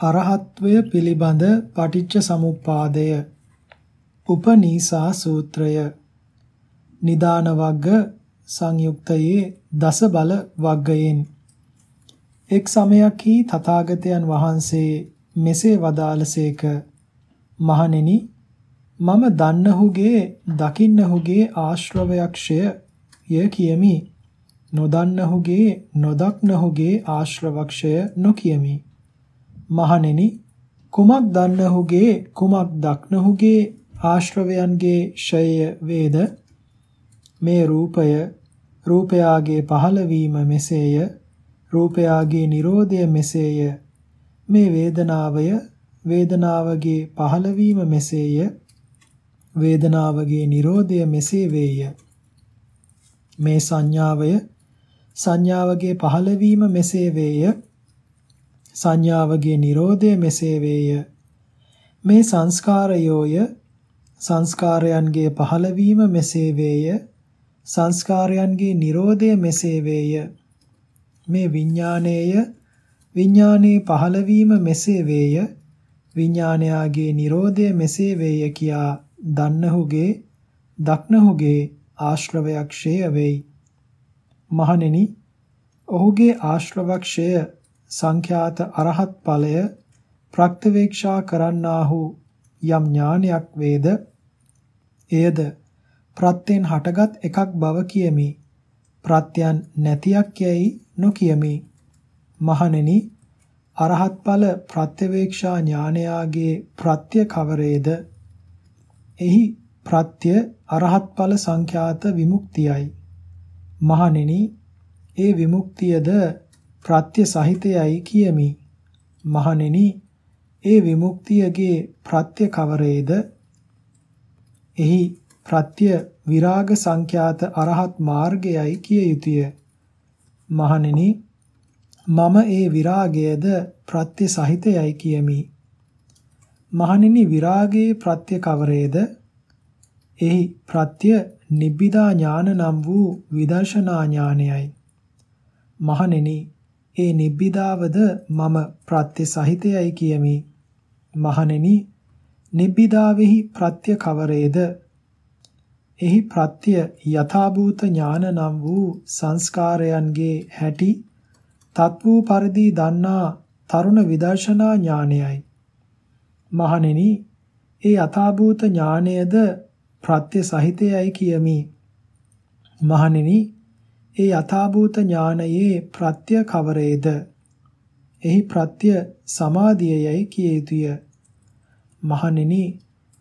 අරහත්වය පිළිබඳ පටිච්ච සමුප්පාදය. උපනීසා සූත්‍රය. නිදාන වග්ග සංයුක්තයේ දස බල වග්ගයෙන්. එක් සමයක්හි තථාගතයන් වහන්සේ මෙසේ වදාළසේක. මහණෙනි මම දන්නහුගේ දකින්නහුගේ ආශ්‍රවයක්ෂය ය කියමි. නොදන්නහුගේ නොදක්නහුගේ ආශ්‍රවක්ෂය නොකියමි. මහණෙනි කුමක් දන්නහුගේ කුමක් දක්නහුගේ ආශ්‍රවයන්ගේ ෂය වේද? මේ රූපය රූපයාගේ පහළවීම මෙසේය. රූපයාගේ Nirodha මෙසේය. මේ වේදනාවය වේදනාවගේ පහළවීම මෙසේය. වේදනාවගේ Nirodha මෙසේ වේය. මේ සංඥාවය සංඥාවගේ පහළවීම මෙසේ වේය. සංඥාවගේ Nirodha මෙසේ වේය. මේ සංස්කාරයෝය. සංස්කාරයන්ගේ පහළවීම මෙසේ වේය. සංස්කාරයන්ගේ Nirodha මෙසේ වේය. මේ විඥාණයය විඥානයේ පහළවීම මෙසේ වේය. විඥානයාගේ Nirodha මෙසේ වේය කියා දන්නහුගේ දක්නහුගේ ආශ්‍රවයක්ෂය වෙයි. මහණෙනි ඔහුගේ ආශ්‍රවක්ෂය සංඛ්‍යාත අරහත් ඵලය ප්‍රත්‍යවේක්ෂා කරන්නාහු යම් ඥානයක් වේද? එයද ප්‍රත්‍යෙන් හටගත් එකක් බව කියමි. ප්‍රත්‍යයන් නැතියක් යැයි නොකියමි. මහණෙනි අරහත් ඵල ප්‍රත්‍යවේක්ෂා ඥානයාගේ ප්‍රත්‍ය කවරේද? එහි ප්‍රත්‍ය අරහත් ඵල සංඛ්‍යාත විමුක්තියයි. මහණෙනි ඒ විමුක්තියද ප්‍රත්‍ය සහිතයයි කියමි මහණෙනි ඒ විමුක්තියගේ ප්‍රත්‍ය කවරේද එහි ප්‍රත්‍ය විරාග සංඛ්‍යාත අරහත් මාර්ගයයි කිය යුතුය මහණෙනි මම ඒ විරාගයද ප්‍රත්‍ය සහිතයයි කියමි. මහණෙනි විරාගයේ ප්‍රත්‍ය කවරේද? එහි ප්‍රත්‍ය නිබ්බිදා ඥාන නම් වූ විදර්ශනා ඥානයයි. මහණෙනි ඒ නිබ්බිදාවද මම ප්‍රත්‍ය සහිතයයි කියමි. මහණෙනි නිබ්බිදාවෙහි ප්‍රත්‍ය කවරේද? එහි ප්‍රත්‍ය යථාභූත ඥාන නම් වූ සංස්කාරයන්ගේ හැටි තත් වූ පරිදි දන්නා තරුණ විදර්ශනා ඥානයයි. මහණෙනි, ඒ යථාභූත ඥානයද ප්‍රත්‍ය සහිතයයි කියමි. මහණෙනි, ඒ යථාභූත ඥානයේ ප්‍රත්‍ය කවරේද? එහි ප්‍රත්‍ය සමාධියයි කිය යුතුය. මහණෙනි,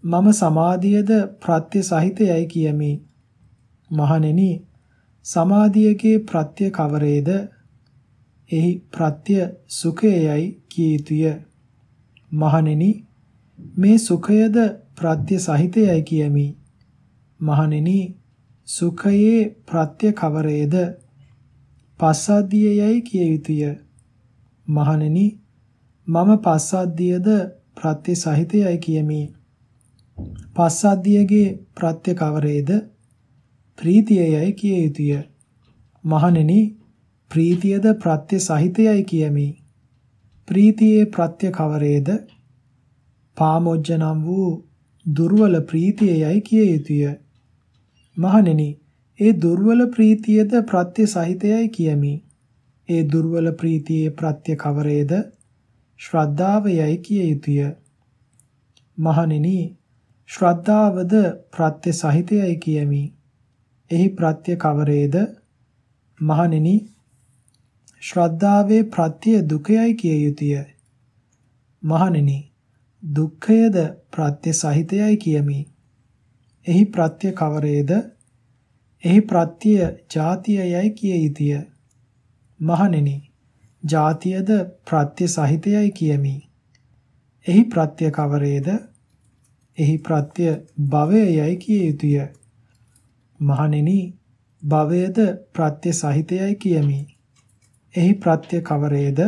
මම සමාධියද ප්‍රත්‍ය සහිතයයි කියමි. මහණෙනි, සමාධියගේ ප්‍රත්‍ය කවරේද? එහි ප්‍රත්‍ය සුඛයයි කිය යුතුය. මහණෙනි මේ සුඛයද ප්‍රත්‍ය සහිතයයි කියමි. මහණෙනි සුඛයේ ප්‍රත්‍ය කවරේද? පස්සද්ධියයි කිය යුතුය. මහණෙනි මම පස්සද්ධියද ප්‍රත්‍ය සහිතයයි කියමි. පස්සද්ධියගේ ප්‍රත්‍ය කවරේද? ප්‍රීතියයි කිය යුතුය. මහණෙනි ප්‍රීතියද ප්‍රත්‍ය සහිතයයි කියමි. ප්‍රීතියේ ප්‍රත්‍ය කවරේද? පාමොජ්ජ නම් වූ දුර්වල ප්‍රීතියයි කිය යුතුය. මහණෙනි, ඒ දුර්වල ප්‍රීතියද ප්‍රත්‍ය සහිතයයි කියමි. ඒ දුර්වල ප්‍රීතියේ ප්‍රත්‍ය කවරේද? ශ්‍රද්ධාවයයි කිය යුතුය. මහණෙනි, ශ්‍රද්ධාවද ප්‍රත්‍ය සහිතයයි කියමි. එහි ප්‍රත්‍ය කවරේද? මහණෙනි, ශ්‍රද්ධාවේ ප්‍රත්‍ය දුකයයි කිය යුතුය. මහණෙනි දුක්ඛයද ප්‍රත්‍ය සහිතයයි කියමි. එහි ප්‍රත්‍ය කවරේද? එහි ප්‍රත්‍ය ජාතියයි කිය යුතුය. මහණෙනි ජාතියද ප්‍රත්‍ය සහිතයයි කියමි. එහි ප්‍රත්‍ය කවරේද? එහි ප්‍රත්‍ය භවයයි කිය යුතුය. මහණෙනි භවයද ප්‍රත්‍ය සහිතයයි කියමි. එහි ප්‍රත්‍ය කවරේද?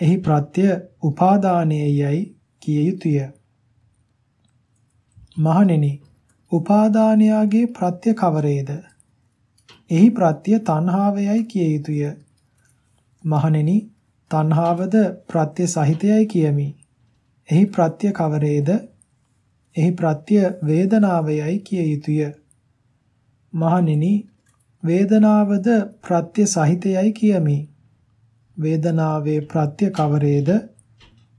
එහි ප්‍රත්‍ය උපාදානයේයයි කිය යුතුය. මහණෙනි, උපාදානයාගේ ප්‍රත්‍ය කවරේද? එහි ප්‍රත්‍ය තණ්හාවයයි කිය යුතුය. මහණෙනි, තණ්හාවද ප්‍රත්‍ය සහිතයයි කියමි. එහි ප්‍රත්‍ය කවරේද? එහි ප්‍රත්‍ය වේදනාවයයි කිය යුතුය. මහණෙනි වේදනාවද ප්‍රත්‍ය සහිතයයි කියමි. වේදනාවේ ප්‍රත්‍ය කවරේද?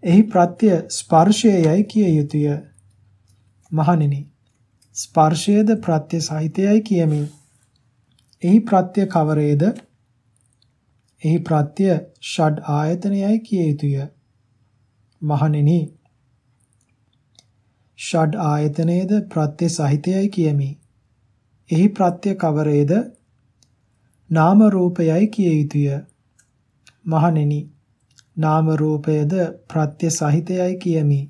එහි ප්‍රත්‍ය ස්පර්ශයයි කිය යුතුය. මහණෙනි ස්පර්ශයේද ප්‍රත්‍ය සහිතයයි කියමි. එහි ප්‍රත්‍ය කවරේද? එහි ප්‍රත්‍ය ෂඩ් ආයතනයයි කිය යුතුය. මහණෙනි ෂඩ් ආයතනයේද ප්‍රත්‍ය සහිතයයි කියමි. එහි ප්‍රත්‍ය කවරේද? නාම රූපයයි කිය යුතුය. මහණෙනි නාම රූපයද ප්‍රත්‍ය සහිතයයි කියමි.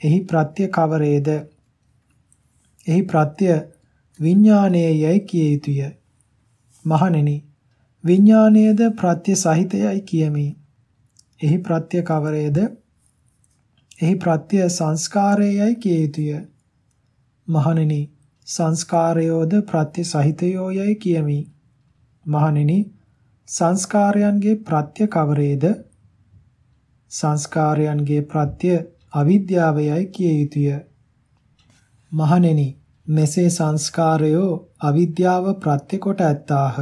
එහි ප්‍රත්‍ය කවරේද? එහි ප්‍රත්‍ය විඥානයේයයි කිය යුතුය. මහණෙනි විඥානයේද ප්‍රත්‍ය සහිතයයි කියමි. එහි ප්‍රත්‍ය කවරේද? එහි ප්‍රත්‍ය සංස්කාරයයි කිය යුතුය. මහණෙනි සංස්කාරයෝද ප්‍රත්‍ය සහිතයෝයයි කියමි. මහණෙනි සංස්කාරයන්ගේ ප්‍රත්‍ය කවරේද? සංස්කාරයන්ගේ ප්‍රත්‍ය අවිද්‍යාවයයි කිය යුතුය. මහණෙනි මෙසේ සංස්කාරයෝ අවිද්‍යාව ප්‍රත්‍ය කොට ඇත්තාහ.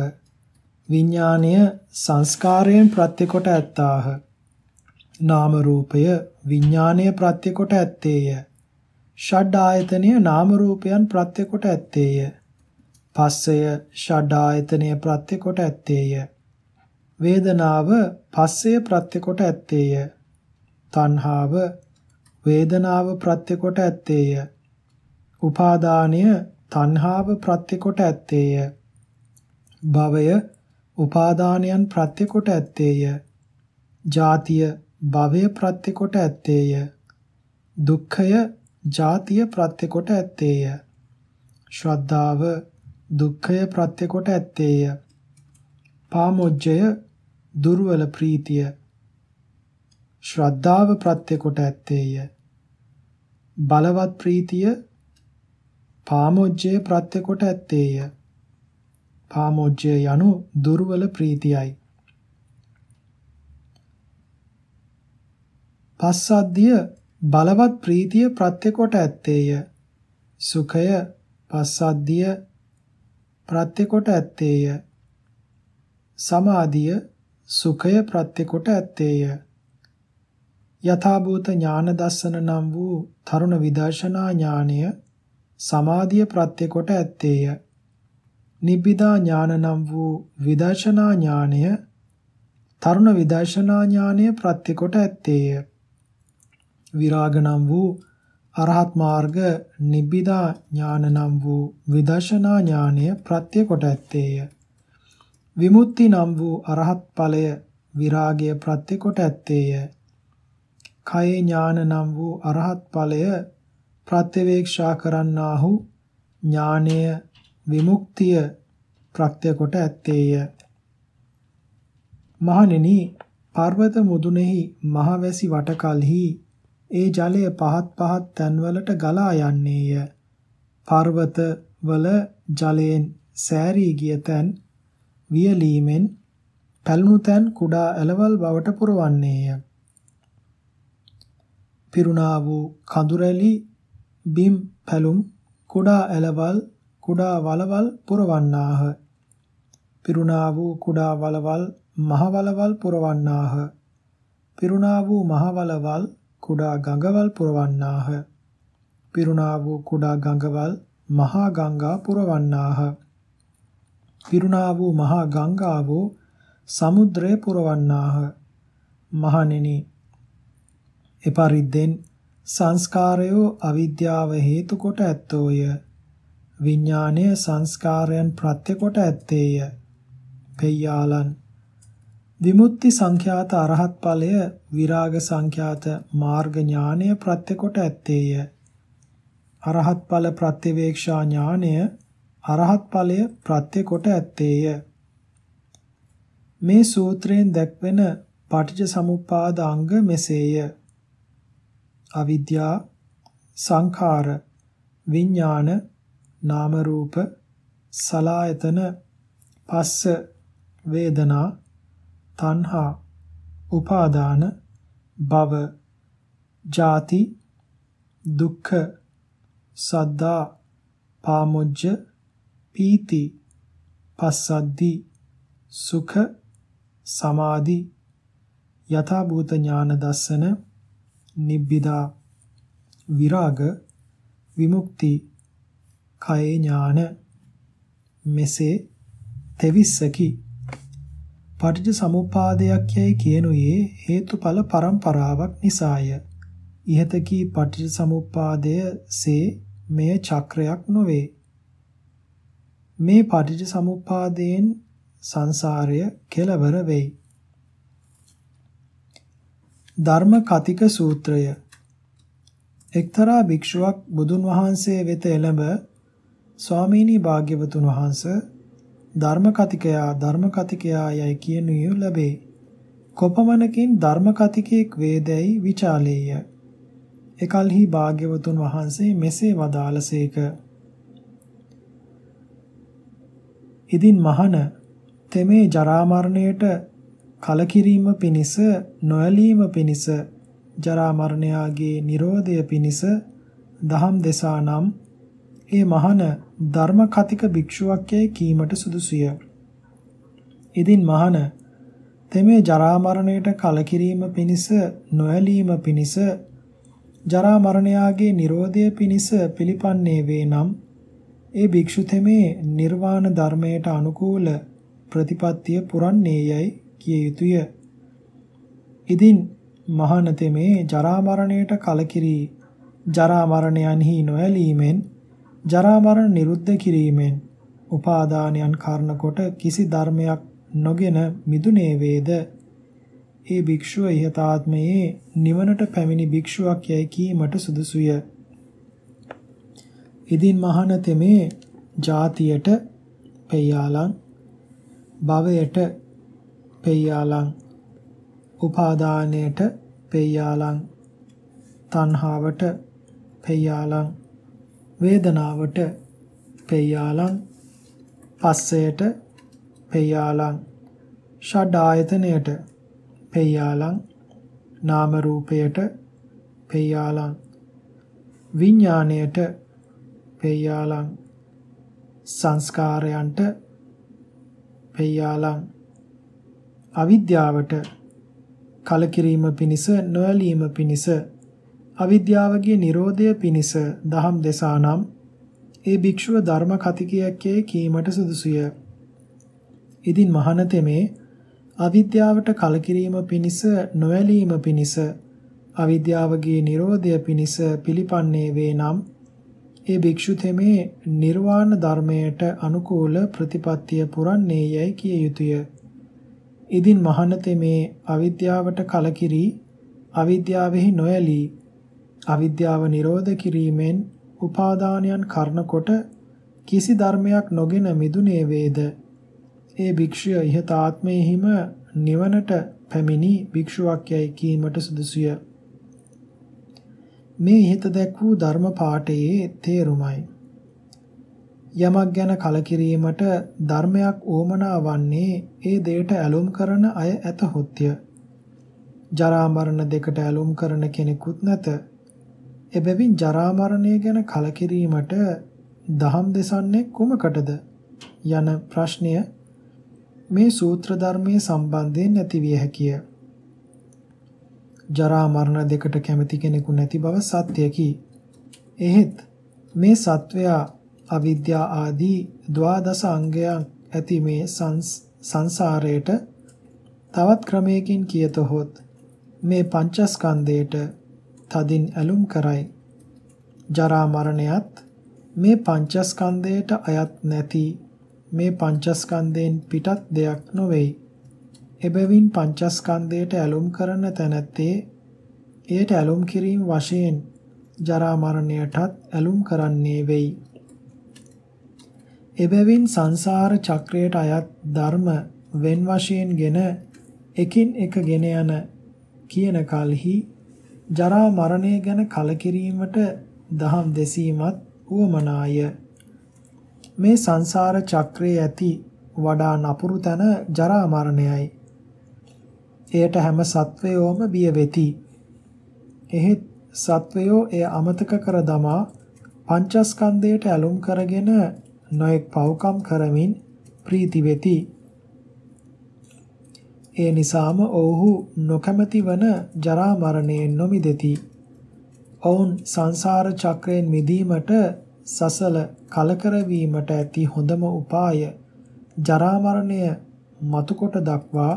විඥාණය සංස්කාරයෙන් ප්‍රත්‍ය කොට ඇත්තාහ. නාම රූපය විඥාණය ප්‍රත්‍ය කොට ඇත්තේය. ෂඩ් ආයතනය නාම රූපයන් ප්‍රත්‍ය කොට ඇත්තේය. පස්සය ෂඩ් ආයතනය ප්‍රත්‍ය කොට ඇත්තේය. වේදනාව පස්සය ප්‍රත්‍ය කොට ඇත්තේය. තණ්හාව වේදනාව ප්‍රත්‍ය කොට ඇත්තේය. උපාදානය තණ්හාව ප්‍රත්‍ය කොට ඇත්තේය. භවය උපාදානයන් ප්‍රත්‍ය කොට ඇත්තේය. ජාතිය භවය ප්‍රත්‍ය කොට ඇත්තේය. දුක්ඛය ජාතිය ප්‍රත්‍ය කොට ඇත්තේය. ශ්‍රද්ධාව දුක්ඛය ප්‍රත්‍ය කොට ඇත්තේය. පාමොජ්ජය දුර්වල ප්‍රීතිය ශ්‍රද්ධාව ප්‍රත්‍ය කොට ඇත්තේය. බලවත් ප්‍රීතිය පාමොජ්ජය ප්‍රත්‍ය කොට ඇත්තේය. පාමොජ්ජය යනු දුර්වල ප්‍රීතියයි. පස්සද්ධිය බලවත් ප්‍රීතිය ප්‍රත්‍ය කොට ඇත්තේය. සුඛය පස්සද්ධිය ප්‍රත්‍ය කොට ඇත්තේය. සමාධිය සුඛය ප්‍රත්‍ය කොට ඇත්තේය. යථාභූත ඥාන දස්සන නම් වූ තරුණ විදර්ශනා ඥානය සමාධිය ප්‍රත්‍ය කොට ඇත්තේය. නිබ්බිදා ඥාන නම් වූ විදර්ශනා ඥානය තරුණ විදර්ශනා ඥානය ප්‍රත්‍ය කොට ඇත්තේය. විරාග නම් වූ අරහත් මාර්ග නිබ්බිදා ඥාන නම් වූ විදර්ශනා ඥානය ප්‍රත්‍ය කොට ඇත්තේය. විමුක්ති නම් වූ අරහත් ඵලය විරාගය ප්‍රත්‍ය කොට ඇත්තේය. කයේ ඥාන නම් වූ අරහත් ඵලය ප්‍රත්‍යවේක්ෂා කරන්නාහු ඥානය විමුක්තිය ප්‍රත්‍ය කොට ඇත්තේය. මහණෙනි පර්වත මුදුනේහි මහවැසි වටකල්හි ඒ ජලය පහත් පහත් තැන්වලට ගලා යන්නේය. පර්වත වල ජලයෙන් සෑරී ගිය තැන් වියලීමෙන් පැලුණු තැන් කුඩා ඇලවල් බවට පුරවන්නේය. පිරුණා වූ කඳුරැලි බිම් පැලුම් කුඩා ඇලවල් කුඩා වලවල් පුරවන්නාහ. පිරුණා වූ කුඩා වලවල් මහ වලවල් පුරවන්නාහ. පිරුණා වූ මහ වලවල් කුඩා ගඟවල් පුරවන්නාහ. පිරුණා වූ කුඩා ගඟවල් මහා ගංගා පුරවන්නාහ. පිරුණා වූ මහා ගංගාවෝ සමුද්‍රය පුරවන්නාහ. මහණෙනි එපරිද්දෙන් සංස්කාරයෝ අවිද්‍යාව හේතු කොට ඇත්තෝය. විඥාණය සංස්කාරයන් ප්‍රත්‍ය කොට ඇත්තේය. පෙය්‍යාලන් විමුක්ති සංඛ්‍යාත අරහත් ඵලය විරාග සංඛ්‍යාත මාර්ග ඥානය ප්‍රත්‍ය කොට ඇත්තේය. අරහත් ඵල ප්‍රත්‍යවේක්ෂා ඥානය අරහත් ඵලය ප්‍රත්‍ය කොට ඇත්තේය. මේ සූත්‍රයෙන් දැක්වෙන පටිච්ච සමුප්පාද අංග මෙසේය. අවිද්‍යා සංඛාර විඥාන නාම රූප සලායතන පස්ස වේදනා තණ්හා උපාදාන භව ජාති දුක්ඛ සද්දා පාමුජ්ජ පීති පස්සද්දි සුඛ සමාධි යථා භූත ඥාන දස්සන නිබ්බිදා විරාග විමුක්ති කයේ ඥාන මෙසේ තෙවිස්සකි. පටිච්ච සමුප්පාදයක් යයි කියනුයේ හේතුඵල පරම්පරාවක් නිසාය. ඉහත කී පටිච්ච සමුප්පාදය සේ මෙය චක්‍රයක් නොවේ. මේ පටිච්ච සමුප්පාදයෙන් සංසාරය කෙලවර වෙයි. ධර්ම කතික සූත්‍රය එක්තරා භික්ෂුවක් බුදුන් වහන්සේ වෙත එළඹ ස්වාමීනි භාග්‍යවතුන් වහන්ස ධර්ම කතිකයා ධර්ම කතිකයා යයි කියනුය ලැබේ. කොපමණකින් ධර්ම කතිකයෙක් වේදැයි විචාලේය. එකල්හි භාග්‍යවතුන් වහන්සේ මෙසේ වදාළසේක. ඉදින් මහන තෙමේ ජරා මරණයට කලකිරීම පිණිස නොඇලීම පිණිස ජරා මරණයාගේ Nirodhaය පිණිස දහම් දෙසා නම් ඒ මහන ධර්ම කතික භික්ෂුවක් යයි කීමට සුදුසුය. ඉදින් මහන තෙමේ ජරා මරණයට කලකිරීම පිණිස නොඇලීම පිණිස ජරා මරණයාගේ Nirodhaය පිණිස පිළිපන්නේ වේ නම් ඒ භික්ෂු තෙමේ නිර්වාණ ධර්මයට අනුකූල ප්‍රතිපත්තිය පුරන්නේ යයි කිය යුතුය. ඉදින් මහානතෙමේ ජරා මරණයට කලකිරී ජරා මරණයන්හි නොඇලීමෙන් ජරා මරණ නිරුද්ධ කිරීමෙන් උපාදානයන් කාරණ කොට කිසි ධර්මයක් නොගෙන මිදුනේ වේද ඒ භික්ෂුව ඉහතාත්මයේ නිවනට පැමිණි භික්ෂුවක් යයි කීමට සුදුසුය. ඉදින් මහානතෙමේ ಜಾතියට පෙයාලන් භවයට පෙයාලන් උපාදානයට පෙයාලන් තණ්හාවට පෙයාලන් වේදනාවට පෙයාලන් පස්සයට පෙයාලන් ෂඩ ආයතනයට පෙයාලන් නාම රූපයට පෙයාලන් විඥාණයට පෙයාලන් සංස්කාරයන්ට පෙයාලන් අවිද්‍යාවට කලකිරීම පිණිස නොඇලීම පිණිස අවිද්‍යාවගේ Nirodhaය පිණිස දහම් දෙසානම් ඒ භික්ෂුව ධර්ම කතිකයක්යේ කීමට සුදුසුය. ඉදින් මහනතෙමේ අවිද්‍යාවට කලකිරීම පිණිස නොඇලීම පිණිස අවිද්‍යාවගේ Nirodhaය පිණිස පිළිපන්නේ වේ නම් ඒ භික්ෂු තෙමේ නිර්වාණ ධර්මයට අනුකූල ප්‍රතිපත්තිය පුරන්නේ යයි කිය යුතුය. ඉදින් මහනතේ මේ අවිද්‍යාවට කලකිරි අවිද්‍යාවෙහි නොඇලී අවිද්‍යාව නිරෝධ කිරීමෙන් උපාදානයන් කරනකොට කිසි ධර්මයක් නොගෙන මිදුනේ වේද? ඒ භික්ෂුව ඉහත ආත්මයෙහිම නිවනට පැමිණි භික්ෂුවක් යයි කීමට සුදුසුය. මේ ඉහත දැක් වූ ධර්ම පාඨයේ තේරුමයි. යමක් ගැන කලකිරීමට ධර්මයක් ඕමනා වන්නේ ඒ දෙයට ඇලුම් කරන අය ඇතහොත්ය. ජරා මරණ දෙකට ඇලුම් කරන කෙනෙකුත් නැත. එබැවින් ජරා මරණය ගැන කලකිරීමට දහම් දෙසන්නේ කුමකටද යන ප්‍රශ්නය මේ සූත්‍ර ධර්මයේ සම්බන්ධයෙන් නැති විය හැකිය. ජරා මරණ දෙකට කැමති කෙනෙකු නැති බව සත්‍යකි. එහෙත් මේ සත්වයා අවිද්‍යා ආදී ද්වාදස අංගයන් ඇති මේ සංසාරයට තවත් ක්‍රමයකින් කියතොත් මේ පංචස්කන්ධයට තදින් ඇලුම් කරයි. ජරා මරණයත් මේ පංචස්කන්ධයට අයත් නැති මේ පංචස්කන්ධයෙන් පිටත් දෙයක් නොවේයි. එබැවින් පංචස්කන්ධයට ඇලුම් කරන තැනැත්තේ එයට ඇලුම් කිරීම වශයෙන් ජරා මරණයටත් ඇලුම් කරන්නේ වෙයි. එබැවින් සංසාර චක්‍රයට අයත් ධර්ම wen වශයෙන්ගෙන එකින් එක ගෙන යන කියන කලෙහි ජරා මරණය ගැන කලකිරීමට දහම් දෙසීමත් උවමනාය මේ සංසාර චක්‍රයේ ඇති වඩා නපුරු තැන ජරා මරණයයි එයට හැම සත්වයෝම බිය වෙති. එහෙත් සත්වයෝ එය අමතක කර දමා පංචස්කන්ධයට ඇලුම් කරගෙන නොඑක් පව්කම් කරමින් ප්‍රීති වෙති. ඒ නිසාම ඔවුහු නොකමැති වන ජරා මරණයෙන් නොමිදෙති. ඔවුන් සංසාර චක්‍රයෙන් මිදීමට සසල කලකර වීමට ඇති හොඳම උපාය ජරා මරණය මතුකොට දක්වා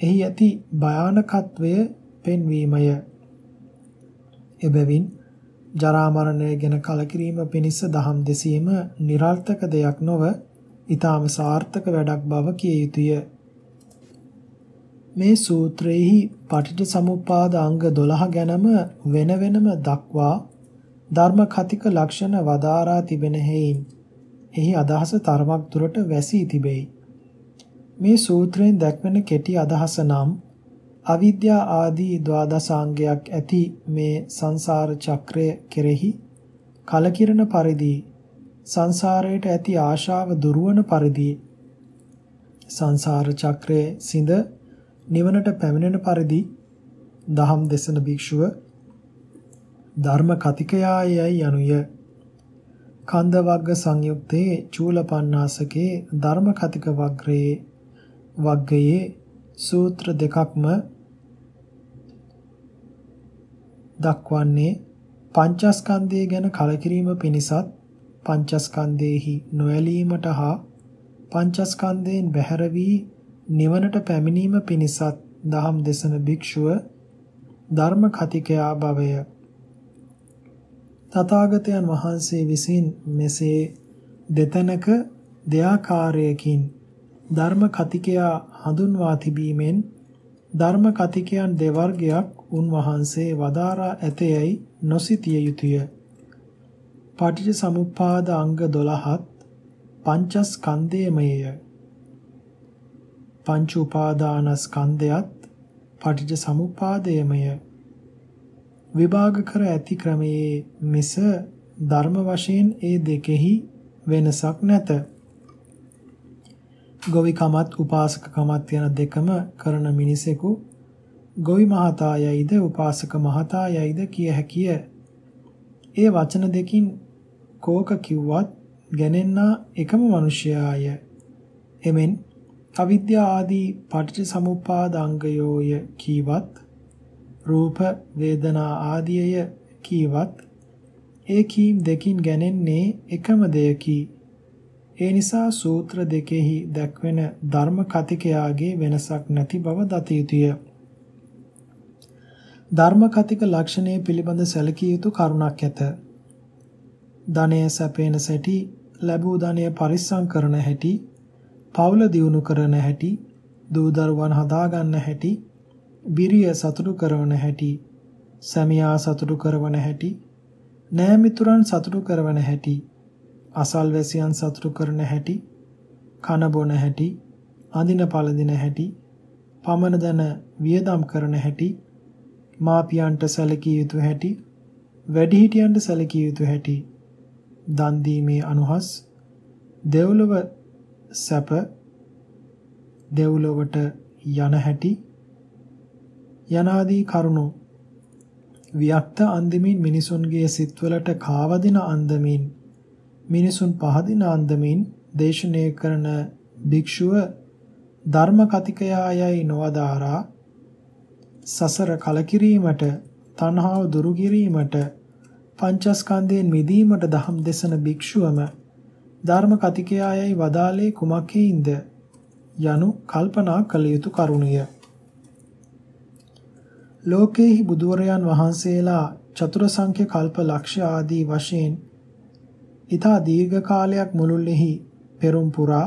එහි ඇති භයානකත්වය පෙන්වීමය. එබැවින් ජරා මරණය ගැන කලකිරීම පිණිස දහම් දෙසීම નિરර්ථක දෙයක් නොව ඊටාම සාර්ථක වැඩක් බව කිය යුතුය. මේ සූත්‍රයේහි පටිච්ච සමුප්පාද අංග 12 ගැනම වෙන වෙනම දක්වා ධර්ම කතික ලක්ෂණ වදාරා තිබෙන හේයින් එහි අදහස තරමක් දුරට වැසී තිබෙයි. මේ සූත්‍රයෙන් දැක්වෙන කෙටි අදහස නම් අවිද්‍යා ආදී ද්වාදසාංගයක් ඇති මේ සංසාර චක්‍රය කෙරෙහි කලකිරණ පරිදි සංසාරයට ඇති ආශාව දුරවන පරිදි සංසාර චක්‍රයේ සිඳ නිවනට පැමිණෙන පරිදි දහම් දෙසන භික්ෂුව ධර්ම කතිකයායයි යනුය කන්ද වග්ග සංයුක්තේ චූලපන්නාසකේ ධර්ම කතික වග්‍රයේ වග්ගයේ සූත්‍ර දෙකක්ම දක්වන්නේ පංචස්කන්ධය ගැන කලකිරීම පිණිසත් පංචස්කන්ධේහි නොඇලීමට හා පංචස්කන්ධයෙන් බැහැර වී නිවනට පැමිණීම පිණිසත් දහම් දෙසන භික්ෂුව ධර්ම කතිකයා භවය තථාගතයන් වහන්සේ විසින් මෙසේ දෙතනක දෙආකාරයකින් ධර්ම කතිකයා හඳුන්වා තිබීමෙන් ධර්ම කතිකයන් දෙවර්ගයක් උන්වහන්සේ වදාරා ඇතයයි නොසිතිය යුතුය. පටිච්ච සමුප්පාද අංග 12ත් පංචස්කන්ධයමය. පංච උපාදානස්කන්ධයත් පටිච්ච සමුප්පාදයමය විභාග කර ඇති ක්‍රමයේ මිස ධර්ම වශයෙන් ඒ දෙකෙහි වෙනසක් නැත. ගොවිකමත් උපාසකකමත් යන දෙකම කරන මිනිසෙකු ගොවි මහතායයිද උපාසක මහතායයිද කිය හැකිය. ඒ වචන දෙකින් කෝක කිව්වත් ගැනෙන්නා එකම මිනිසයාය. එමෙන් අවිද්‍යා ආදී පටිච්ච සමුප්පාද අංගයෝය කීවත් රූප වේදනා ආදියය කීවත් ඒ කීම් දෙකින් ගැනෙන්නේ එකම දෙයකි. ඒ නිසා සූත්‍ර දෙකෙහි දැක්වෙන ධර්ම කතිකයාගේ වෙනසක් නැති බව දත යුතුය. ධර්ම කතික ලක්ෂණය පිළිබඳ සැලකිය යුතු කරුණක් ඇත. ධනය සැපේන සැටි ලැබූ ධනය පරිස්සම් කරන හැටි පවුල දියුණු කරන හැටි, දූ දරුවන් හදා ගන්න හැටි, බිරිය සතුටු කරන හැටි, සැමියා සතුටු කරන හැටි, නෑ මිතුරන් සතුටු කරන හැටි, අසල්වැසියන් සතුටු කරන හැටි, කන බොන හැටි, අඳින පළඳින හැටි, පමන දන වියදම් කරන හැටි, මාපියන්ට සැලකිය යුතු හැටි, වැඩිහිටියන්ට සැලකිය යුතු හැටි, දන් දීමේ අනුහස්, දෙව්ලොව සැප දෙව්ලොවට යන හැටි යනාදී කරුණු වික්ත අන්දමින් මිනිසුන්ගේ සිත්වලට කාවදින අන්දමින් මිනිසුන් පහදින අන්දමින් දේශනය කරන භික්ෂුව ධර්ම කතිකයායයි නොවදාරා සසර කලකිරීමට තණ්හාව දුරු කිරීමට පංචස්කන්ධයෙන් මිදීමට දහම් දෙසන භික්ෂුවම ධර්ම කතිකයායයි වදාලේ කුමක්ෙයින්ද යනු කල්පනා කළ යුතු කරුණිය. ලෝකේහි බුදුවරයන් වහන්සේලා චතුර සංඛ්‍ය කල්ප ලක්ෂ ආදී වශයෙන් ඊතා දීර්ඝ කාලයක් මුළුල්ලෙහි පෙරම් පුරා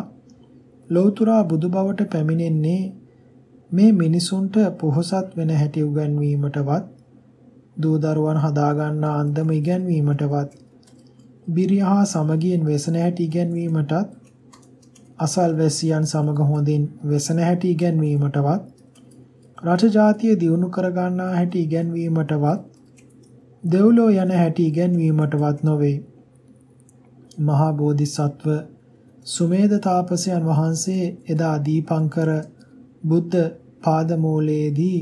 ලෝතුරා බුදු බවට පැමිණෙන්නේ මේ මිනිසුන්ට පොහොසත් වෙන හැටි උගන්වීමටවත් දූ දරුවන් හදා ගන්නා අන්දම ඉගැන්වීමටවත් බිරිය හා සමගියෙන් වෙසන හැටි ඉගැන්වීමටත් අසල්වැසියන් සමග හොඳින් වෙසන හැටි ඉගැන්වීමටවත් රට ජාතිය දියුණු කර ගන්නා හැටි ඉගැන්වීමටවත් දෙව්ලෝ යන හැටි ඉගැන්වීමටවත් නොවේ. මහා බෝධිසත්ව සුමේද තාපසයන් වහන්සේ එදා දීපංකර බුද්ධ පාදමූලයේදී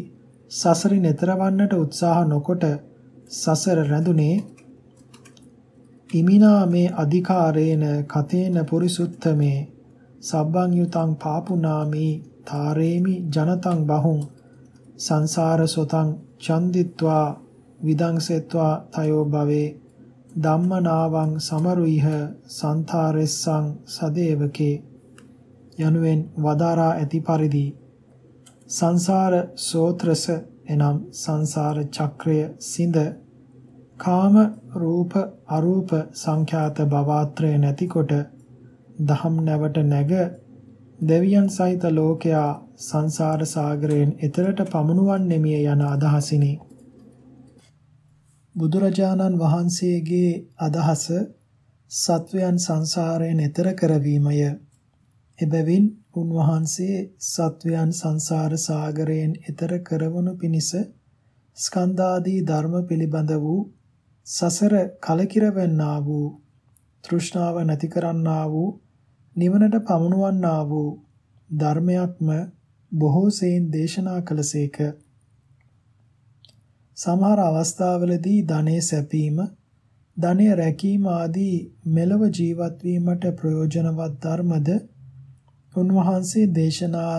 සසරින් එතර වන්නට උත්සාහ නොකොට සසර රැඳුනේ ඉමිනා මේ අධිකාරේන කතේන පුරිසුත්තමේ සබ්බං යුතං පාපුනාමි තාරේමි ජනතං බහුං සංසාර සොතං චන්දිත්වා විදංසෙත්වා තයෝ භවේ ධම්මනාවං සමරුයිහ සන්තාරෙස්සං සදේවකේ යනුවෙන් වදාරා ඇති පරිදි සංසාර සෝත්‍රස එනම් සංසාර චක්‍රය සිඳ කාම රූප අරූප සංඛ්‍යාත භවත්‍රය නැතිකොට දහම් නැවට නැග දෙවියන් සහිත ලෝකයා සංසාර සාගරයෙන් එතරට පමුණුවන්නෙමිය යන අදහසිනි. බුදුරජාණන් වහන්සේගේ අදහස සත්වයන් සංසාරයෙන් එතර කරවීමය. එබැවින් උන්වහන්සේ සත්වයන් සංසාර සාගරයෙන් එතර කරවනු පිණිස ස්කන්ධාදී ධර්ම පිළිබඳ වූ සසර කලකිරවන්නා වූ තෘෂ්ණාව නැති කරන්නා වූ නිවනට පමුණුවන්නා වූ ධර්මයක්ම බොහෝ සෙයින් දේශනා කළසේක. සමහර අවස්ථාවලදී ධනෙ සැපීම, ධනෙ රැකීම ආදී මෙලව ජීවත් වීමට ප්‍රයෝජනවත් ධර්මද උන්වහන්සේ දේශනා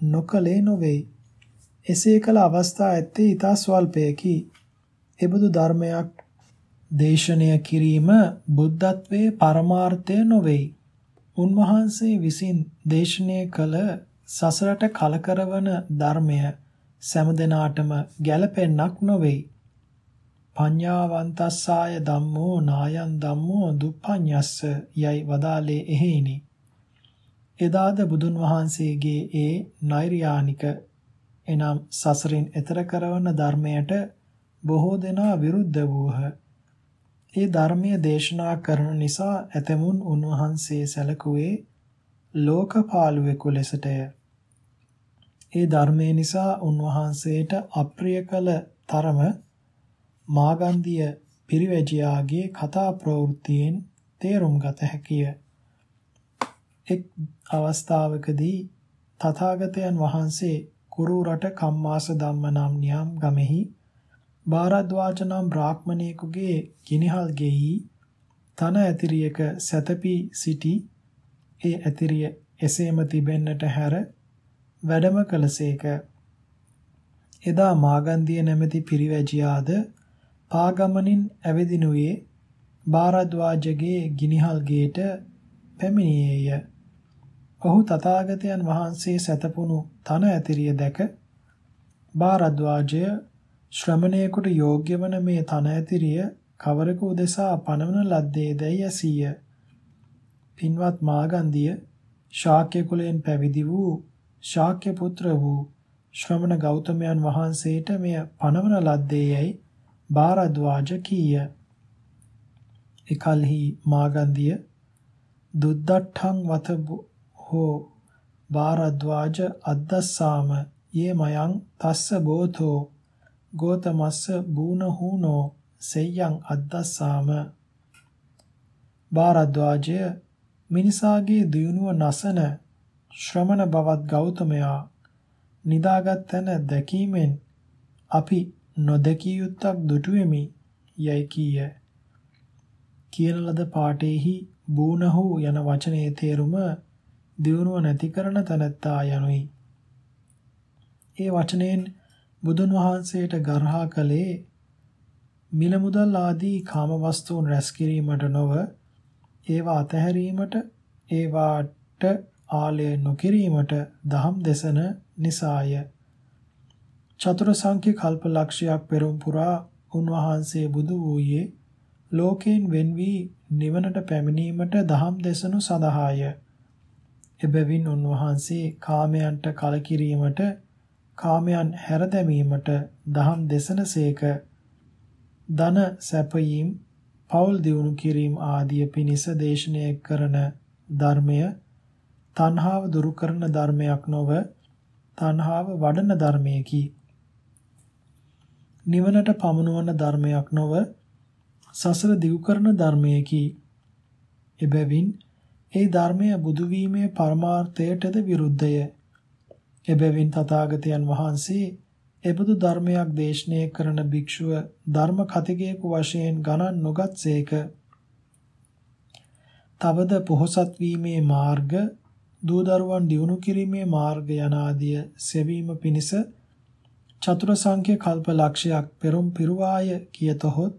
නොකලේ නොවේ. එසේ කළ අවස්ථා ඇත්තේ ඊට ස්වල්පයකි. එබඳු ධර්මයක් දේශනය කිරීම බුද්ධත්වයේ පරමාර්ථය නොවේ. උන්වහන්සේ විසින් දේශනය කළ සසරට කලකරවන ධර්මය සෑම දිනාටම ගැළපෙන්නක් නොවේ. පඤ්ඤාවන්තස්සාය ධම්මෝ නායන් ධම්මෝ දුප්පඤ්ඤස්ස යයි වදාලේ එහෙයිනි. එදාද බුදුන් වහන්සේගේ ඒ නෛර්යානික එනම් සසරින් එතර කරවන ධර්මයට බොහෝ දෙනා විරුද්ධ වූහ. ඒ ධර්මයේ දේශනා කරන නිසා ඇතමුන් උන්වහන්සේ සැලකුවේ ලෝකපාලුවෙකු ලෙසටය. ඒ ධර්මයේ නිසා උන්වහන්සේට අප්‍රිය කළ තරම මාගන්ධිය පිරිවැජියාගේ කතා ප්‍රවෘත්තියෙන් තේරුම් ගත හැකිය. එක් අවස්ථාවකදී තථාගතයන් වහන්සේ කුරු රට කම්මාස ධම්ම නම් නියම් ගමෙහි භාරද්වාජ නම් බ්‍රාහ්මණයෙකුගේ ගිනිහල් ගෙයි තන ඇතිරියක සැතපී සිටි ඒ ඇතිරිය එසේම තිබෙන්නට හැර වැඩම කළසේක. එදා මාගන්දිය නැමැති පිරිවැජියාද පාගමනින් ඇවිදිනුයේ භාරද්වාජගේ ගිනිහල් ගේට පැමිණියේය. ඔහු තථාගතයන් වහන්සේ සැතපුණු තන ඇතිරිය දැක භාරද්වාජය ශ්‍රමණයෙකුට යෝග්‍ය වන මේ තන ඇතිරිය කවරෙකු උදෙසා පනවන ලද්දේ දැයි ඇසීය. පින්වත් මාගන්දිය ශාක්‍ය කුලයෙන් පැවිදි වූ ශාක්‍ය පුත්‍ර වූ ශ්‍රමණ ගෞතමයන් වහන්සේට මෙය පනවන ලද්දේ යයි භාරද්වාජ කීය. එකල්හි මාගන්දිය දුද්දට්ඨං වත හෝ භාරද්වාජ අද්දස්සාම යේ මයං තස්ස බෝධෝ ගෝතමස්ස බූනහුනෝ සෙය්‍යං අද්දස්සාම භාරද්වාජය මිනිසාගේ දියුණුව නසන ශ්‍රමණ බවත් ගෞතමයා නිදාගත් තැන දැකීමෙන් අපි නොදැකිය යුත්තක් දුටුවෙමි යයි කීය. කියන ලද පාඨයේහි බූනහු යන වචනේ තේරුම දියුණුව නැති කරන තැනැත්තා යනුයි. ඒ වචනයෙන් බුදුන් වහන්සේට ගර්හා කළේ මිල මුදල් ආදී කාම වස්තුන් රැස් කිරීමට නොව ඒවා අතහැරීමට ඒවාට ආලය නොකිරීමට දහම් දෙසන නිසාය. චතුර සංඛ්‍ය කල්ප ලක්ෂයක් පෙරම් පුරා උන්වහන්සේ බුදු වූයේ ලෝකයෙන් වෙන් වී නිවනට පැමිණීමට දහම් දෙසනු සඳහාය. එබැවින් උන්වහන්සේ කාමයන්ට කලකිරීමට කාමයන් හැරදැමීමට දහම් දෙසනසේක ධන සැපයීම් පෞල් දියුණු කිරීම ආදිය පිණිස දේශනය කරන ධර්මය තණ්හාව දුරු කරන ධර්මයක් නොව තණ්හාව වඩන ධර්මයකි. නිවනට පමුණුවන ධර්මයක් නොව සසර දියු කරන ධර්මයකි. එබැවින් ඒ ධර්මය බුදු වීමේ පරමාර්ථයටද විරුද්ධය. එබැවින් තථාගතයන් වහන්සේ එබඳු ධර්මයක් දේශනය කරන භික්ෂුව ධර්ම කතිකයෙකු වශයෙන් ගණන් නොගත්සේක. තවද පොහොසත් වීමේ මාර්ග, දූ දරුවන් දියුණු කිරීමේ මාර්ග යන ආදිය සෙවීම පිණිස චතුර සංඛ්‍ය කල්ප ලක්ෂයක් පෙරම් පිරුවාය කියතොත්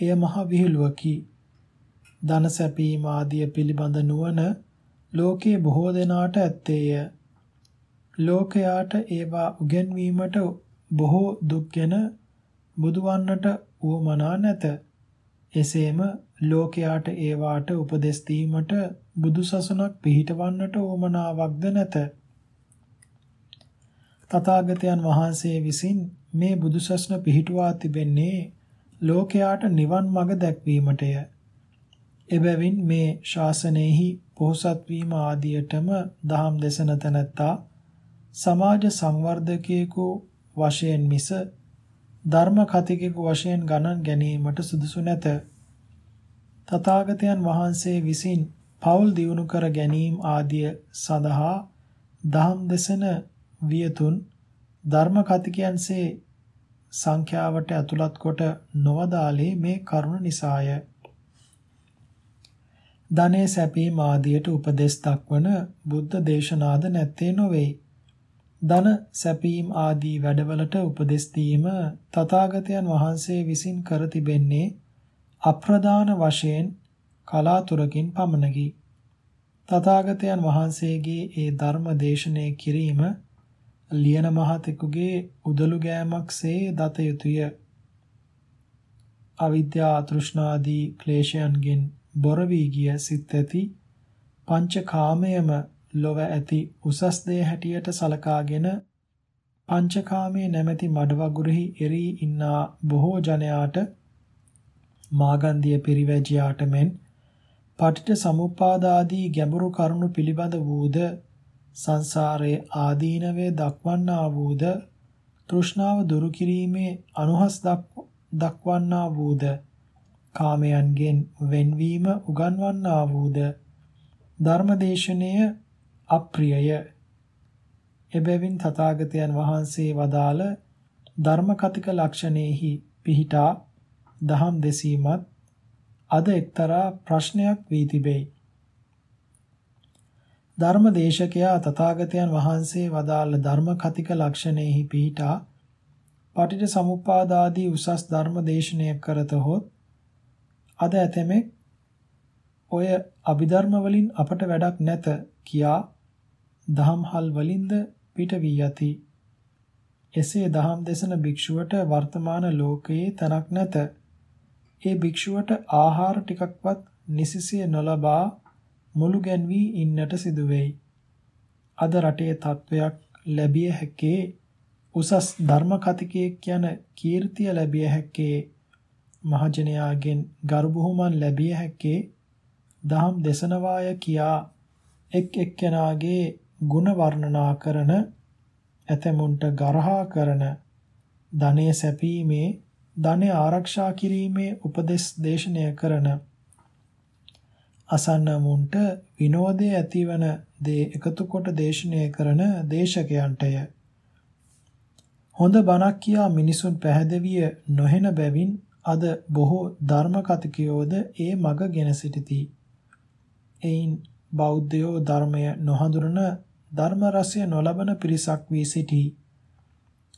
එය මහ විහිළුවකි. ධන සැපීම ආදිය පිළිබඳ නුවණ ලෝකයේ බොහෝ දෙනාට ඇත්තේය. ලෝකයාට ඒවා උගෙන්වීමට බොහෝ දුක්ගෙන බුදුවන්නට උවමනා නැත. එසේම ලෝකයාට ඒවාට උපදෙස් දීමට බුදුසසුනක් පිහිටවන්නට උවමනාවක්ද නැත. තථාගතයන් වහන්සේ විසින් මේ බුදුසසුන පිහිටුවා තිබෙන්නේ ලෝකයාට නිවන් මඟ දැක්වීමටය. එබැවින් මේ ශාසනයෙහි පොහොසත් වීම ආදියටම දහම් දේශන තැනැත්තා සමාජ සංවර්ධකයෙකු වශයෙන් මිස ධර්ම කතිකෙකු වශයෙන් ගණන් ගැනීමට සුදුසු නැත. තථාගතයන් වහන්සේ විසින් පෞල් දියුණු කර ගැනීම ආදිය සඳහා දහම් දෙසන වියතුන් ධර්ම කතිකයන්සේ සංඛ්‍යාවට ඇතුළත් කොට නොවදාලේ මේ කරුණ නිසාය. ධනේ සැපීම ආදියට උපදෙස් දක්වන බුද්ධ දේශනාද නැත්තේ නොවේ. ධන සැපීම් ආදී වැඩවලට උපදෙස් දීම තථාගතයන් වහන්සේ විසින් කර තිබෙන්නේ අප්‍රදාන වශයෙන් කලාතුරකින් පමණකි. තථාගතයන් වහන්සේගේ ඒ ධර්ම දේශනය කිරීම ලියන මහතෙකුගේ උදළු ගෑමක්සේ දත යුතුය. අවිද්‍යා තෘෂ්ණාදී ක්ලේශයන්ගෙන් බොර වී ගිය සිත් ඇති පංච කාමයම ලොව ඇති උසස් දේ හැටියට සලකාගෙන පංචකාමයේ නැමැති මඩවගුරෙහි එරී ඉන්නා බොහෝ ජනයාට මාගන්ධිය පිරිවැජියාට මෙන් පටිට සමුපාදාදී ගැඹුරු කරුණු පිළිබඳ වූද සංසාරයේ ආදීනවේ දක්වන්නා වූද තෘෂ්ණාව දුරු කිරීමේ අනුහස් දක්වන්නා වූද කාමයන්ගෙන් වෙන්වීම උගන්වන්නා වූද ධර්මදේශනය අප්‍රියය. එබැවින් තථාගතයන් වහන්සේ වදාළ ධර්ම කතික ලක්ෂණෙහි පිහිටා දහම් දෙසීමත් අද එක්තරා ප්‍රශ්නයක් වී තිබේ. ධර්ම දේශකයා තථාගතයන් වහන්සේ වදාළ ධර්ම කතික ලක්ෂණෙහි පිහිටා පටිච්ච සමුප්පාද ආදී උසස් ධර්ම දේශනය කරතහොත් අද ඇතෙමෙක් ඔය අභිධර්ම වලින් අපට වැඩක් නැත කියා දහම්හල් වලින්ද පිට වී යති. එසේ දහම් දෙසන භික්ෂුවට වර්තමාන ලෝකයේ තනක් නැත. ඒ භික්ෂුවට ආහාර ටිකක්වත් නිසිසිය නොලබා මුළු ගැන්වී ඉන්නට සිදුවේයි. අද රටේ තත්වයක් ලැබිය හැකේ උසස් ධර්ම කතිකයෙක් යන කීර්තිය ලැබිය හැකේ මහජනයාගෙන් ගරු බුහුමන් ලැබිය හැකේ දහම් දේශනවාය කියා එක් එක්කෙනාගේ ಗುಣ වර්ණනා කරන ඇතමුන්ට ගරහා කරන ධනය සැපීමේ ධනය ආරක්ෂා කිරීමේ උපදෙස් දේශනය කරන අසන්නමුන්ට විනෝදයේ ඇතිවන දේ එකතු කොට දේශනය කරන දේශකයන්ටය. හොඳ බණක් කියා මිනිසුන් පැහැදවිය නොහෙන බැවින් අද බොහෝ ධර්ම කතිකයෝද ඒ මග ගෙන සිටිති. එයින් බෞද්ධයෝ ධර්මය නොහඳුනන ධර්ම රසය නොලබන පිරිසක් වී සිටී.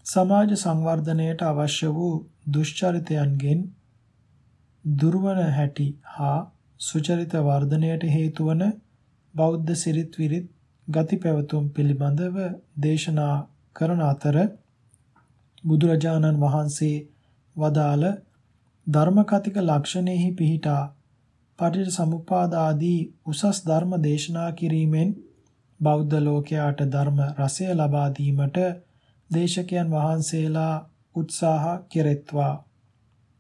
සමාජ සංවර්ධනයට අවශ්‍ය වූ දුෂ්චරිතයන්ගෙන් දුර්වන හැටි හා සුචරිත වර්ධනයට හේතු වන බෞද්ධ සිරිත් විරිත් ගති පැවතුම් පිළිබඳව දේශනා කරන අතර බුදුරජාණන් වහන්සේ වදාළ ධර්මකතික ලක්ෂණෙහි පිහිටා පටිච්ච සමුප්පාද ආදී උසස් ධර්ම දේශනා කිරීමෙන් බෞද්ධ ලෝකයාට ධර්ම රසය ලබා දීමට දේශකයන් වහන්සේලා උත්සාහ කෙරෙත්වා.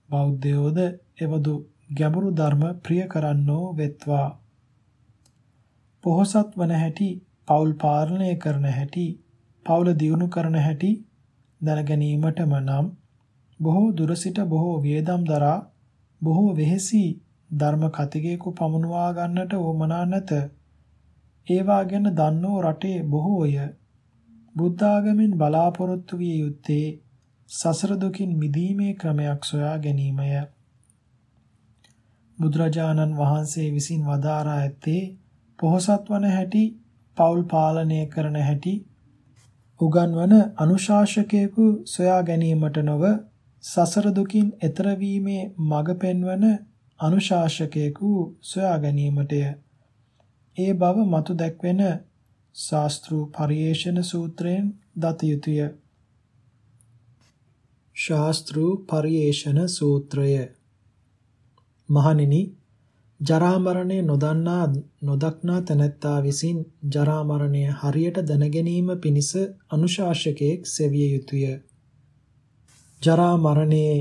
බෞද්ධයෝද එවදු ගැඹුරු ධර්ම ප්‍රිය කරන්නෝ වෙත්වා. පොහොසත් වන හැටි පෞල් පාලනය කරන හැටි පෞල දියුණු කරන හැටි දැන ගැනීමටම නම් බොහෝ දුර සිට බොහෝ වේදම් දරා බොහෝ වෙහෙසි ධර්ම කතිකේකු පමුණවා ගන්නට ඕමනා නැත ඒවා ගැන දන්නෝ රටේ බොහෝය. බුද්ධ ආගමෙන් බලාපොරොත්තු විය යුත්තේ සසර දුකින් මිදීමේ ක්‍රමයක් සොයා ගැනීමය. බුදුරජාණන් වහන්සේ විසින් වදාරා ඇත්තේ පොහොසත් වන හැටි, පෞල් පාලනය කරන හැටි උගන්වන අනුශාසකයෙකු සොයා ගැනීමට නොව සසර දුකින් එතර වීමේ මඟ පෙන්වන අනුශාසකයෙකු සොයා ගැනීමටය. ඒ බව මතු දැක්වෙන ශාස්ත්‍රු පරියේෂණ සූත්‍රයෙන් දත යුතුය. ශාස්ත්‍රු පරියේෂණ සූත්‍රය මහණෙනි ජරා මරණය නොදන්නා නොදක්නා තැනැත්තා විසින් ජරා මරණය හරියට දැනගැනීම පිණිස අනුශාසකයෙක් සෙවිය යුතුය. ජරා මරණයේ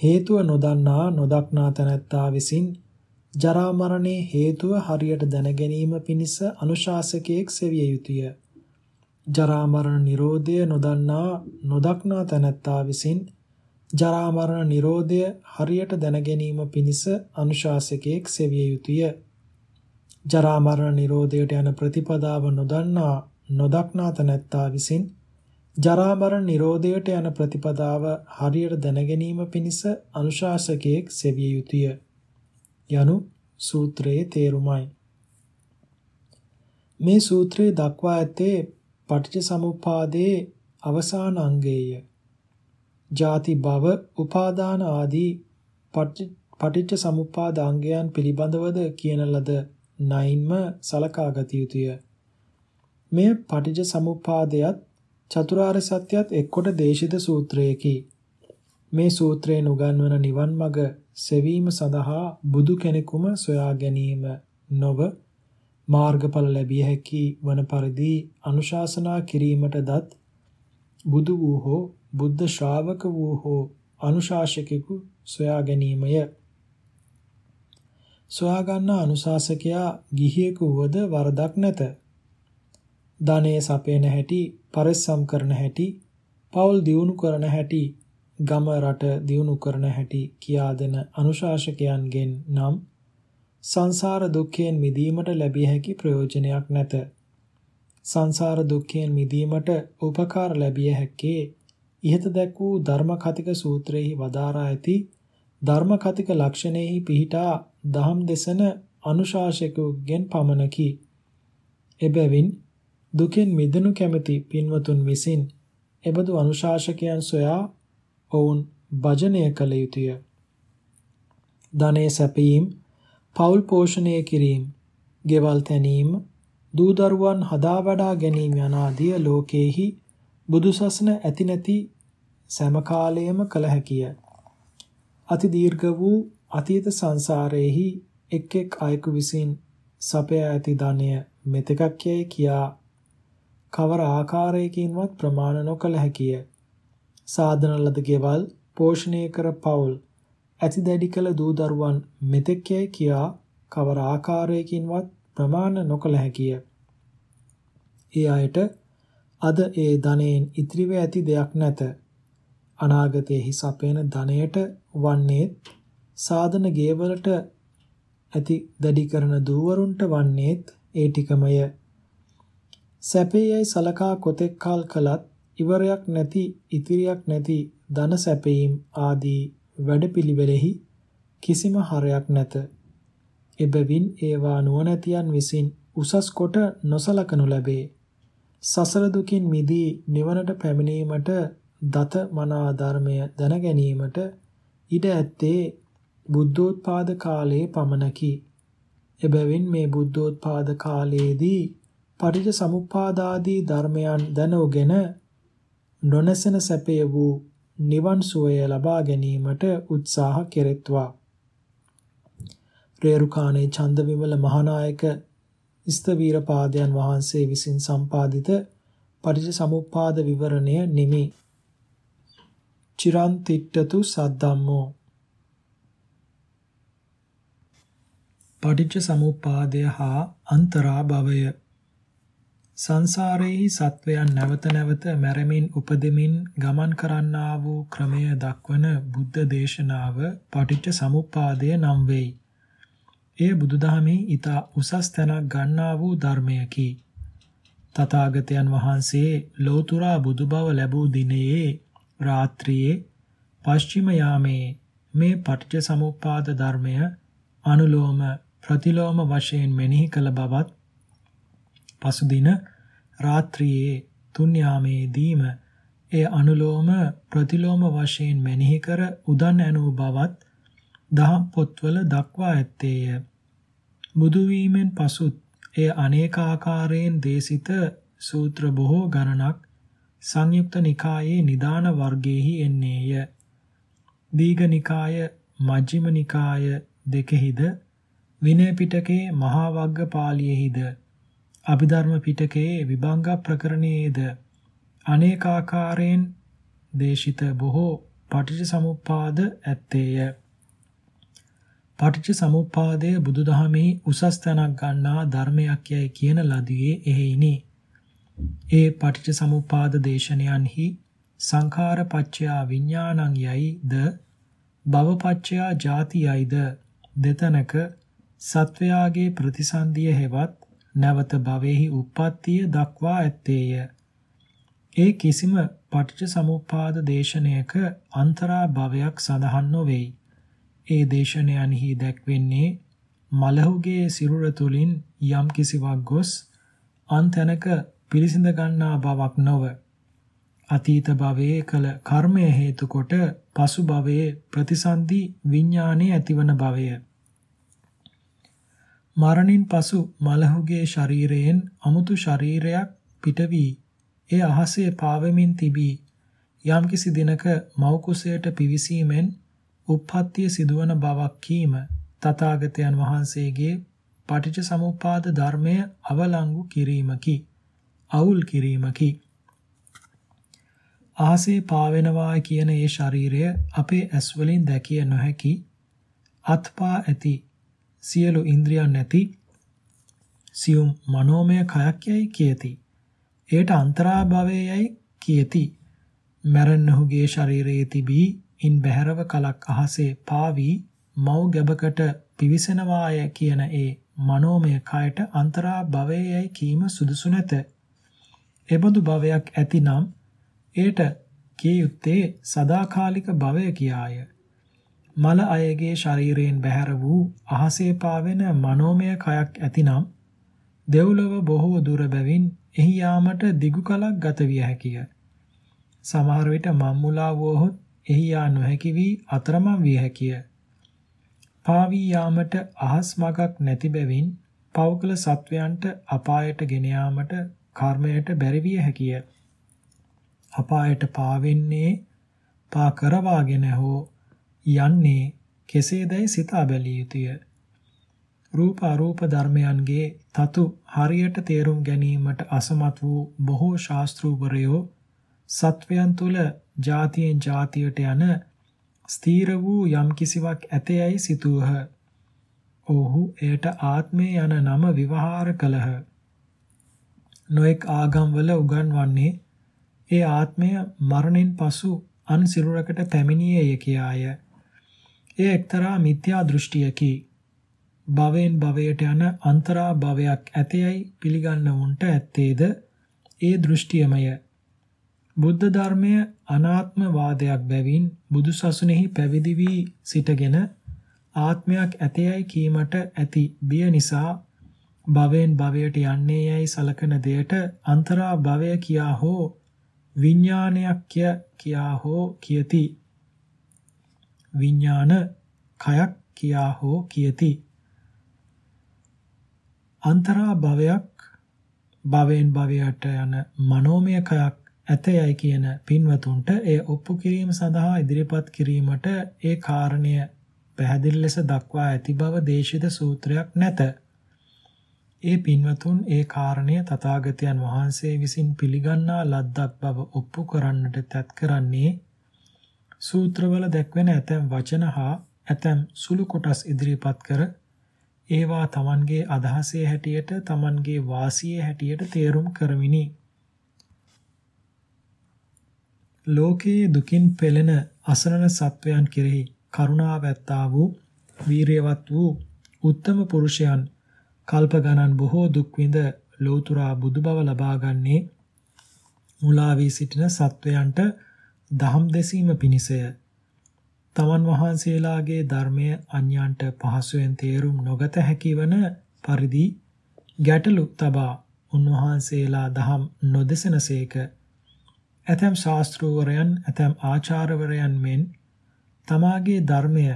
හේතුව නොදන්නා නොදක්නා තැනැත්තා විසින් ජරා මරණේ හේතුව හරියට දැනගැනීම පිණිස අනුශාසකයෙක් සෙවිය යුතුය. ජරා මරණ නිරෝධය නොදන්නා නොදක්නා තැනැත්තා විසින් ජරා මරණ නිරෝධය හරියට දැනගැනීම පිණිස අනුශාසකයෙක් සෙවිය යුතුය. ජරා මරණ නිරෝධයට යන ප්‍රතිපදාව නොදන්නා නොදක්නා තැනැත්තා විසින් ජරා මරණ නිරෝධයට යන ප්‍රතිපදාව හරියට දැනගැනීම පිණිස අනුශාසකයෙක් සෙවිය යුතුය. යනු සූත්‍රයේ තේරුමයි. මේ සූත්‍රයේ දක්වා ඇත්තේ පටිච්ච සමුප්පාදයේ අවසාන අංගයය. ಜಾති භව උපාදාන ආදී පටිච්ච සමුප්පාද අංගයන් පිළිබඳවද කියන ලද නයින්ම සලකා ගත යුතුය. මේ පටිච්ච සමුප්පාදයත් චතුරාර්ය සත්‍යයත් එක්කොට දේශිත සූත්‍රයකි. මේ සූත්‍රයෙන් උගන්වන නිවන් මඟ සෙවීම සඳහා බුදු කෙනෙකුම සොයා ගැනීම නොව මාර්ගඵල ලැබිය හැකි වන පරිදි අනුශාසනා කිරීමටදත් බුදු වූ හෝ බුද්ධ ශ්‍රාවක වූ හෝ අනුශාසකෙකු සොයා ගැනීමය. සොයා ගන්නා අනුශාසකයා ගිහියෙකු වද වරදක් නැත. ධනය සපේන හැටි, පරිස්සම් කරන හැටි, පෞල් දියුණු කරන හැටි ගම රට දියුණු කරන හැටි කියා දෙන අනුශාසකයන්ගෙන් නම් සංසාර දුක්ඛයෙන් මිදීමට ලැබිය හැකි ප්‍රයෝජනයක් නැත. සංසාර දුක්ඛයෙන් මිදීමට උපකාර ලැබිය හැක්කේ ඉහත දැක් වූ ධර්ම කතික සූත්‍රයේහි වදාරා ඇති ධර්ම කතික ලක්ෂණෙහි පිහිටා දහම් දෙසන අනුශාසකයෙකුගෙන් පමණකි. එබැවින් දුකෙන් මිදෙනු කැමැති පින්වතුන් විසින් එබඳු අනුශාසකයන් සොයා ඔවුන් භජනය කළ යුතුය. ධනය සැපීම, පෞල් පෝෂණය කිරීම, ගෙවල් තැනීම, දූ දරුවන් හදා වඩා ගැනීම යන ආදී ලෝකේහි බුදුසසුන ඇති නැති සෑම කාලයේම කළ හැකිය. අති දීර්ඝ වූ අතීත සංසාරයේහි එක් එක් අයෙකු විසින් සපය ඇති ධනය මෙතෙකක් යයි කියා කවර ආකාරයකින්වත් ප්‍රමාණ නොකළ හැකිය. සාධන ලද ගෙවල් පෝෂණය කර පවුල් ඇති දැඩි කළ දූ දරුවන් මෙතෙක් යයි කියා කවර ආකාරයකින්වත් ප්‍රමාණ නොකළ හැකිය. ඒ අයට අද ඒ ධනයෙන් ඉතිරිව ඇති දෙයක් නැත. අනාගතයේ සපයන ධනයට වන්නේ සාධන ගේවලට ඇති දැඩි කරන දූවරුන්ට වන්නේත් ඒ ටිකමය. සැපේයයි සලකා කොතෙක් කල් කලත් ඉවරයක් නැති ඉතිරියක් නැති ධන සැපීම් ආදී වැඩපිළිවෙලෙහි කිසිම හරයක් නැත. එබැවින් ඒවා නුවණැතියන් විසින් උසස් කොට නොසලකනු ලැබේ. සසර දුකින් මිදී නිවනට පැමිණීමට දත මනා ධර්මය දැන ගැනීමට ඉඩ ඇත්තේ බුද්ධෝත්පාද කාලයේ පමණකි. එබැවින් මේ බුද්ධෝත්පාද කාලයේදී පටිච්ච සමුප්පාදාදී ධර්මයන් දැනුගෙන නොනැසෙන සැපය වූ නිවන් සුවය ලබා ගැනීමට උත්සාහ කෙරෙත්වා. රේරුකාණේ චන්දවිමල මහානායක ස්තවීර පාදයන් වහන්සේ විසින් සම්පාදිත පටිච්චසමුප්පාද විවරණය නිමි. චිරන්තිට්ඨතු සද්දම්මෝ පටිච්චසමුප්පාදය හා අන්තරා භවය සංසාරයේ සත්වයන් නැවත නැවත මැරෙමින් උපදෙමින් ගමන් කරන්නා වූ ක්‍රමය දක්වන බුද්ධ දේශනාව පටිච්ච සමුප්පාදය නම් වෙයි. එය බුදුදහමේ ඊතා උසස් තැනක් ගන්නා වූ ධර්මයකි. තථාගතයන් වහන්සේ ලෝතුරා බුදුබව ලැබූ දිනයේ රාත්‍රියේ පශ්චිම යාමේ මේ පටිච්ච සමුප්පාද ධර්මය අනුලෝම ප්‍රතිලෝම වශයෙන් මෙනෙහි කළ බවත් පසුදින රාත්‍රියේ තුන් යාමේදීම ඒ අනුලෝම ප්‍රතිලෝම වශයෙන් මෙනෙහි කර උදන් ඇනූ බවත් දහම් පොත්වල දක්වා ඇත්තේය. බුදු වීමෙන් පසුත් එය අනේකාකාරයෙන් දේශිත සූත්‍ර බොහෝ ගණනක් සංයුක්ත නිකායේ නිදාන වර්ගයේහි එන්නේය. දීඝ නිකාය, මජ්ක්‍ධිම නිකාය දෙකෙහිද විනය පිටකේ මහා වග්ග පාළියේහිද අභිධර්ම පිටකයේ විභංග ප්‍රකරණයේද අනේකාකාරයෙන් දේශිත බොහෝ පටිච්ච සමුප්පාද ඇත්තේය. පටිච්ච සමුප්පාදය බුදුදහමෙහි උසස් තැනක් ගන්නා ධර්මයක් යයි කියන ලදියේ එහෙයිනි. ඒ පටිච්ච සමුප්පාද දේශනයන්හි සංඛාර පච්චයා විඥානං යයිද භව පච්චයා ජාති යයිද දෙතනක සත්වයාගේ ප්‍රතිසන්දිය හෙවත් නැවත භවෙහි උප්පත්තිය දක්වා ඇත්තේය. ඒ කිසිම පටිච්ච සමුප්පාද දේශනයක අන්තරා භවයක් සඳහන් නොවේයි. ඒ දේශනයන්හි දැක්වෙන්නේ මලහුගේ සිරුර තුලින් යම් කිසිවක් ගොස් අන්තනක පිළිසිඳ ගන්නා බවක් නොව අතීත භවයේ කළ කර්මය හේතු කොට පසු භවයේ ප්‍රතිසන්දි විඥානයේ ඇතිවන භවය මරණින් පසු මලහුගේ ශරීරයෙන් අමුතු ශරීරයක් පිටවි ඒ අහසේ පාවෙමින් තිබී යම්කිසි දිනක මව් කුසයට පිවිසීමෙන් උප්පත්තිය සිදුවන බවක් කීම තථාගතයන් වහන්සේගේ පටිච්ච සමුප්පාද ධර්මය අවලංගු කිරීමකි අවුල් කිරීමකි. ආසේ පාවෙනවා කියන ඒ ශරීරය අපේ ඇස් වලින් දැකිය නොහැකි අත්පා ඇති සියලු ඉන්ද්‍රියන් නැති සියුම් මනෝමය කයක් යයි කියති. ඒට අන්තරා භවයයි කියති. මරණහුගේ ශරීරයේ තිබී ඉන් බැහැරව කලක් අහසේ පාවි මව් ගැබකට පිවිසෙනවාය කියන ඒ මනෝමය කයට අන්තරා භවයයි කීම සුදුසු නැත. එබඳු භවයක් ඇතිනම් ඒට කිය යුත්තේ සදාකාලික භවය කියාය. මල අයගේ ශරීරයෙන් බැහැර වූ අහසේ පාවෙන මනෝමය කයක් ඇතිනම් දෙව්ලොව බොහෝ දුර බැවින් එහි යාමට දිගු කලක් ගත විය හැකිය. සමහර විට මම්මුලා වූහොත් එහි යා නොහැකි වී අතරමං විය හැකිය. පාවී යාමට අහස් මගක් නැති බැවින් පෞකල සත්වයන්ට අපායට ගෙන යාමට කර්මයට බැරි විය හැකිය. අපායට පාවෙන්නේ පා කරවාගෙන හෝ යන්නේ කෙසේදයි සිතා බැලිය යුතුය. රූප අරූප ධර්මයන්ගේ තතු හරියට තේරුම් ගැනීමට අසමත් වූ බොහෝ ශාස්ත්‍රූවරයෝ සත්වයන් තුල જાතියෙන් જાතියට යන ස්ථීර වූ යම් කිසිවක් ඇතයයි සිතුවහ. ඔහු එයට ආත්මය යන නම විවහාර කළහ. නොඑක් ආගම්වල උගන්වන්නේ ඒ ආත්මය මරණින් පසු අන් සිරුරකට පැමිණියේය කියාය. එය එක්තරා මිත්‍යා දෘෂ්ටියකි. භවෙන් භවයට යන අන්තරා භවයක් ඇතයයි පිළිගන්නවුන්ට ඇත්තේද ඒ දෘෂ්ටියමය. බුද්ධ ධර්මය අනාත්ම වාදයක් බැවින් බුදුසසුනේහි පැවිදි වී සිටගෙන ආත්මයක් ඇතයයි කීමට ඇති බිය නිසා භවෙන් භවයට යන්නේ යයි සලකන දෙයට අන්තරා භවය කියා හෝ විඥානයක් කියා හෝ කියති විඥාන කයක් කියා හෝ කියති අන්තරා භවයක් භවෙන් භවයට යන මනෝමය කයක් ඇතයයි කියන පින්වතුන්ට ඒ ඔප්පු කිරීම සඳහා ඉදිරිපත් කිරීමට ඒ කාරණය පැහැදිලි ලෙස දක්වා ඇති බව දේශිත සූත්‍රයක් නැත. ඒ පින්වතුන් ඒ කාරණය තථාගතයන් වහන්සේ විසින් පිළිගන්නා ලද්දක් බව ඔප්පු කරන්නට තත් කරන්නේ සූත්‍රවල දැක්වෙන ඇතැම් වචන හා ඇතැම් සුළු කොටස් ඉදිරිපත් කර ඒවා Tamanගේ අදහසේ හැටියට Tamanගේ වාසියේ හැටියට තේරුම් කරමිනි. ලෝකයේ දුකින් පෙළෙන අසරණ සත්වයන් කෙරෙහි කරුණාව ඇත්තා වූ වීරියවත් වූ උත්තම පුරුෂයන් කල්ප ගණන් බොහෝ දුක් විඳ ලෝතුරා බුදු බව ලබාගන්නේ මුලා වී සිටින සත්වයන්ට දහම් දෙසීම පිණිසය. තමන් වහන්සේලාගේ ධර්මය අන්‍යයන්ට පහසුවෙන් තේරුම් නොගත හැකි වන පරිදි ගැටලු තබා උන්වහන්සේලා දහම් නොදෙසනසේක. ඇතැම් ශාස්ත්‍රූවරයන් ඇතැම් ආචාර්යවරයන් මෙන් තමාගේ ධර්මය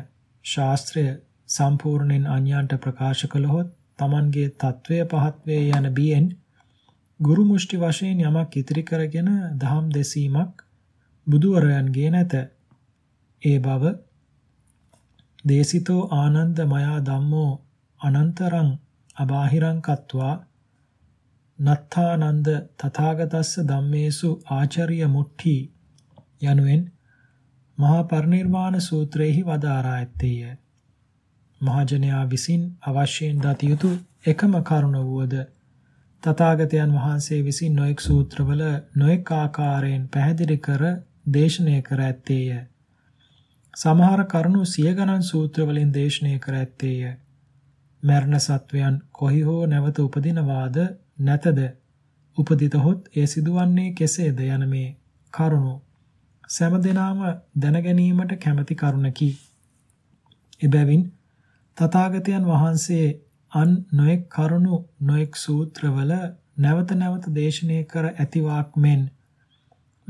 ශාස්ත්‍රය සම්පූර්ණයෙන් අන්‍යයන්ට ප්‍රකාශ කළහොත් Tamanගේ తත්වය පහත් වේ යන බියෙන් ගුරු මුෂ්ටි වශයෙන් යමක් ඉතිරි කරගෙන දහම් දෙසීමක් බුදුවරයන්ගේ නැත. ඒ බව දේසිතෝ ආනන්ද මයා ධම්මෝ අනන්තරං අබාහිරං කତ୍වා නත්තානන්ද තථාගතස්ස ධම්මේසු ආචාර්ය මුට්ටි යනුවෙන් මහා පරිනිර්වාණ සූත්‍රයේහි වදාරා ඇත්තේය. මහජනයා විසින් අවශ්‍යයෙන් දත යුතු එකම කරුණ වුවද තථාගතයන් වහන්සේ විසින් නොඑක් සූත්‍රවල නොඑක් ආකාරයෙන් පැහැදිලි කර දේශනය කර ඇත්තේය. සමහර කරුණු සිය ගණන් සූත්‍රවලින් දේශනය කර ඇත්තේය. මරණ සත්වයන් කොහි හෝ නැවත උපදිනවාද නැතද උපදිතහොත් ඒ සිදුවන්නේ කෙසේද යන මේ කරුණු සෑම දිනාම දැනගැනීමට කැමැති කරුණකි. එබැවින් තථාගතයන් වහන්සේ අන් නොඑක් කරුණු නොඑක් සූත්‍රවල නැවත නැවත දේශනය කර ඇතිවාක් මෙන්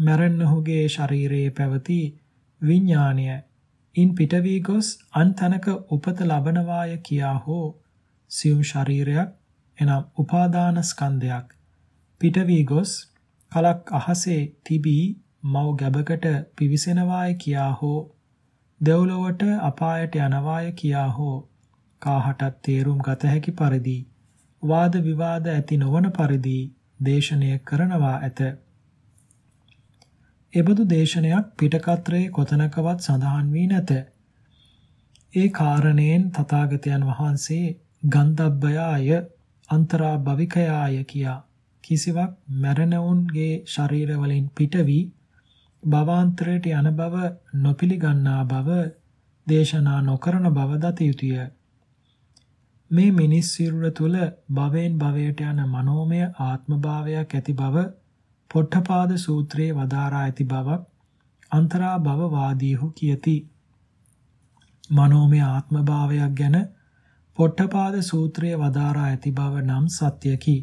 මරණහුගේ ශරීරයේ පැවති විඥාණය ඉන් පිට වී ගොස් අන් තැනක උපත ලබනවාය කියා හෝ සියුම් ශරීරයක් එනම් උපාදාන ස්කන්ධයක් පිට වී ගොස් කලක් අහසේ තිබී මව් ගැබකට පිවිසෙනවාය කියා හෝ දෙව්ලොවට අපායට යනවාය කියා හෝ කාහටත් තේරුම් ගත හැකි පරිදි වාද විවාද ඇති නොවන පරිදි දේශනය කරනවා ඇත. එබඳු දේශනයක් පිටකත්‍රයේ කොතනකවත් සඳහන් වී නැත. ඒ කාරණයෙන් තථාගතයන් වහන්සේ ගන්ධබ්බයාය අන්තරා භවිකයාය කියා කිසිවක් මරණවුන්ගේ ශරීරවලින් පිටවි භවාන්තරයට යන බව නොපිළිගන්නා බව දේශනා නොකරන බව දත යුතුය. මේ මිනිස් සිරුර තුල භවෙන් භවයට යන මනෝමය ආත්මභාවයක් ඇති බව පොට්ටපාද සූත්‍රයේ වදාරා ඇති බවක් අන්තරා භව වාදීහු කියති. මනෝමය ආත්මභාවයක් ගැන පොට්ටපාද සූත්‍රයේ වදාරා ඇති බව නම් සත්‍යකි.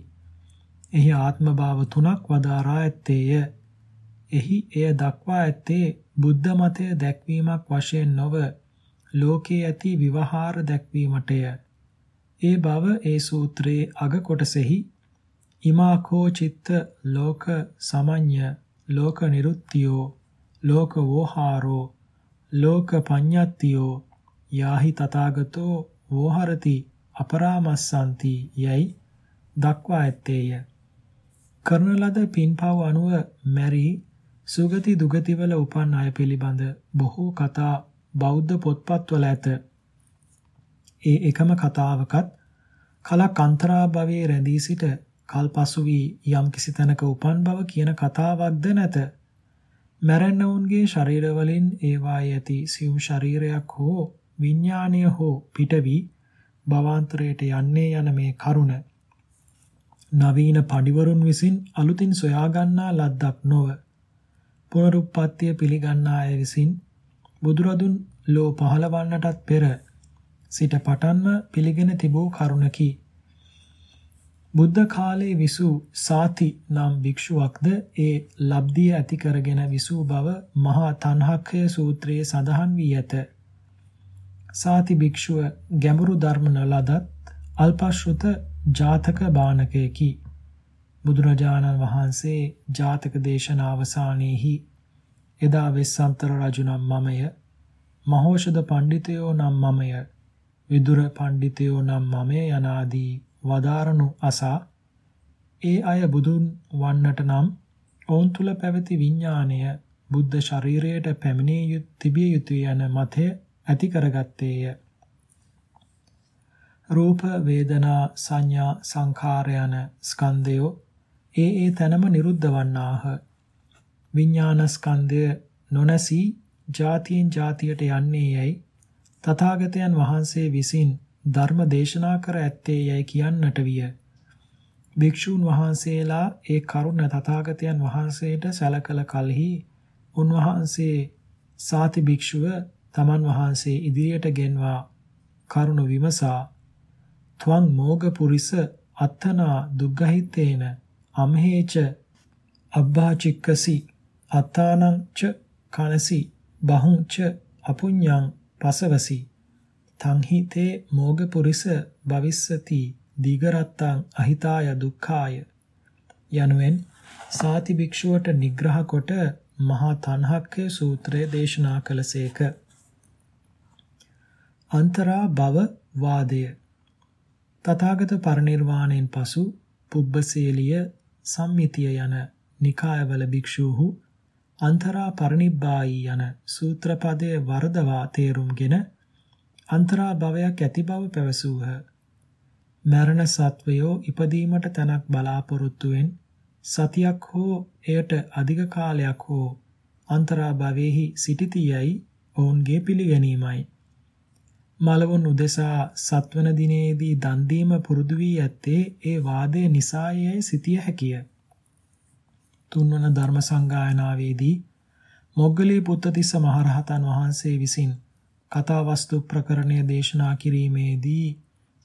එහි ආත්මභාව තුනක් වදාරා ඇත්තේය. එහි එය දක්වා ඇත්තේ බුද්ධ මතය දැක්වීමක් වශයෙන් නොව ලෝකයේ ඇති විවහාර දැක්වීමටය. ඒ බව ඒ සූත්‍රයේ අග කොටසෙහි ඉමාකෝ චිත්ත ලෝක සමඤ්ඤ ලෝක නිරුත්තියෝ ලෝක වෝහාරෝ ලෝක පඤ්ඤත්තියෝ යාහි තථාගතෝ වෝහරති අපරාමස්සන්ති යයි දක්වා ඇත්තේය. කරන ලද පින්පව් අනුව මැරි සුගති දුගතිවල උපන් අය පිළිබඳ බොහෝ කතා බෞද්ධ පොත්පත්වල ඇත. ඒ එකම කතාවකත් කලක් අන්තරා භවයේ රැඳී සිට කල්පසු වී යම් කිසි තැනක උපන් බව කියන කතාවක්ද නැත. මැරෙන්නවුන්ගේ ශරීරවලින් ඒවායේ ඇති සියුම් ශරීරයක් හෝ විඥානය හෝ පිටවි භවාන්තරයට යන්නේ යන මේ කරුණ නවීන පඬිවරුන් විසින් අලුතින් සොයාගන්නා ලද්දක් නොව පුනරුත්පත්තිය පිළිගන්නා අය විසින් බුදුරදුන් ලෝ පහළවන්නටත් පෙර සිට පටන්ම පිළිගෙන තිබූ කරුණකි. බුද්ධ කාලයේ විසූ සාති නම් භික්ෂුවක්ද ඒ ලබ්ධිය ඇති කරගෙන විසූ බව මහා තණ්හක්ඛය සූත්‍රයේ සඳහන් වී ඇත. සාති භික්ෂුව ගැඹුරු ධර්ම නොලදත් අල්පශ්‍රුත ජාතක බානකයකි. බුදුරජාණන් වහන්සේ ජාතක දේශන අවසානයේහි එදා වෙස්සන්තර රජු නම් මමය මහෝෂධ පඬිතයෝ නම් මමය විදුර පඬිතයෝ නම් මමේ යනාදී වදාරනු අසා ඒ අය බුදුන් වන්නට නම් ඔවුන් තුල පැවති විඥාණය බුද්ධ ශරීරයට පැමිණිය යුතු තිබිය යුතුය යන මතය ඇති කරගත්තේය. රූප වේදනා සංඥා සංඛාර යන ස්කන්ධයෝ ඒ ඒ තැනම නිරුද්ධ වන්නාහ. විඥාන ස්කන්ධය නොනැසී જાතියෙන් જાතියට යන්නේ යයි තථාගතයන් වහන්සේ විසින් ධර්ම දේශනා කර ඇත්තේ යයි කියන්නට විය. භික්ෂූන් වහන්සේලා ඒ කරුණ තථාගතයන් වහන්සේට සැලකල කලෙහි උන්වහන්සේ සාති භික්ෂුව තමන් වහන්සේ ඉදිරියට ගෙන්වා කරුණ විමසා ත්වං මෝග පුරිස අත්තනා දුග්ගහිතේන අම්හේච අබ්බාචික්කසි අත්තානං ච කනසි බහුං ච අපුඤ්ඤං පසවසි තංහිතේ මෝග පුරිස භවිස්සති දීගරත්තං අහිතාය දුක්ඛාය. යනුවෙන් සාති භික්ෂුවට නිග්‍රහ කොට මහා තණ්හක්ඛය සූත්‍රය දේශනා කළසේක. අන්තරා භව වාදය. තථාගත පරිනිර්වාණයෙන් පසු පුබ්බසේලිය සම්මිතිය යන නිකායවල භික්ෂූහු අන්තරා පරිනිබ්බායි යන සූත්‍ර පදයේ වර්ධවා තේරුම්ගෙන අන්තරා භවයක් ඇති බව පැවසූහ මරණ සත්වයෝ ඉපදීමට තැනක් බලාපොරොත්තුවෙන් සතියක් හෝ එයට අධික කාලයක් හෝ අන්තරා භවෙහි සිටිතියයි ඔවුන්ගේ පිළිගැනීමයි. මලවුන් උදෙසා සත්වන දිනේදී දන් දීම පුරුදු වී ඇත්තේ ඒ වාදය නිසායයි සිටිය හැකිය. තුන්වන ධර්ම සංගායනාවේදී මොග්ගලී පුත්තතිස්ස මහරහතන් වහන්සේ විසින් කතාවස්තු ප්‍රකරණය දේශනා කිරීමේදී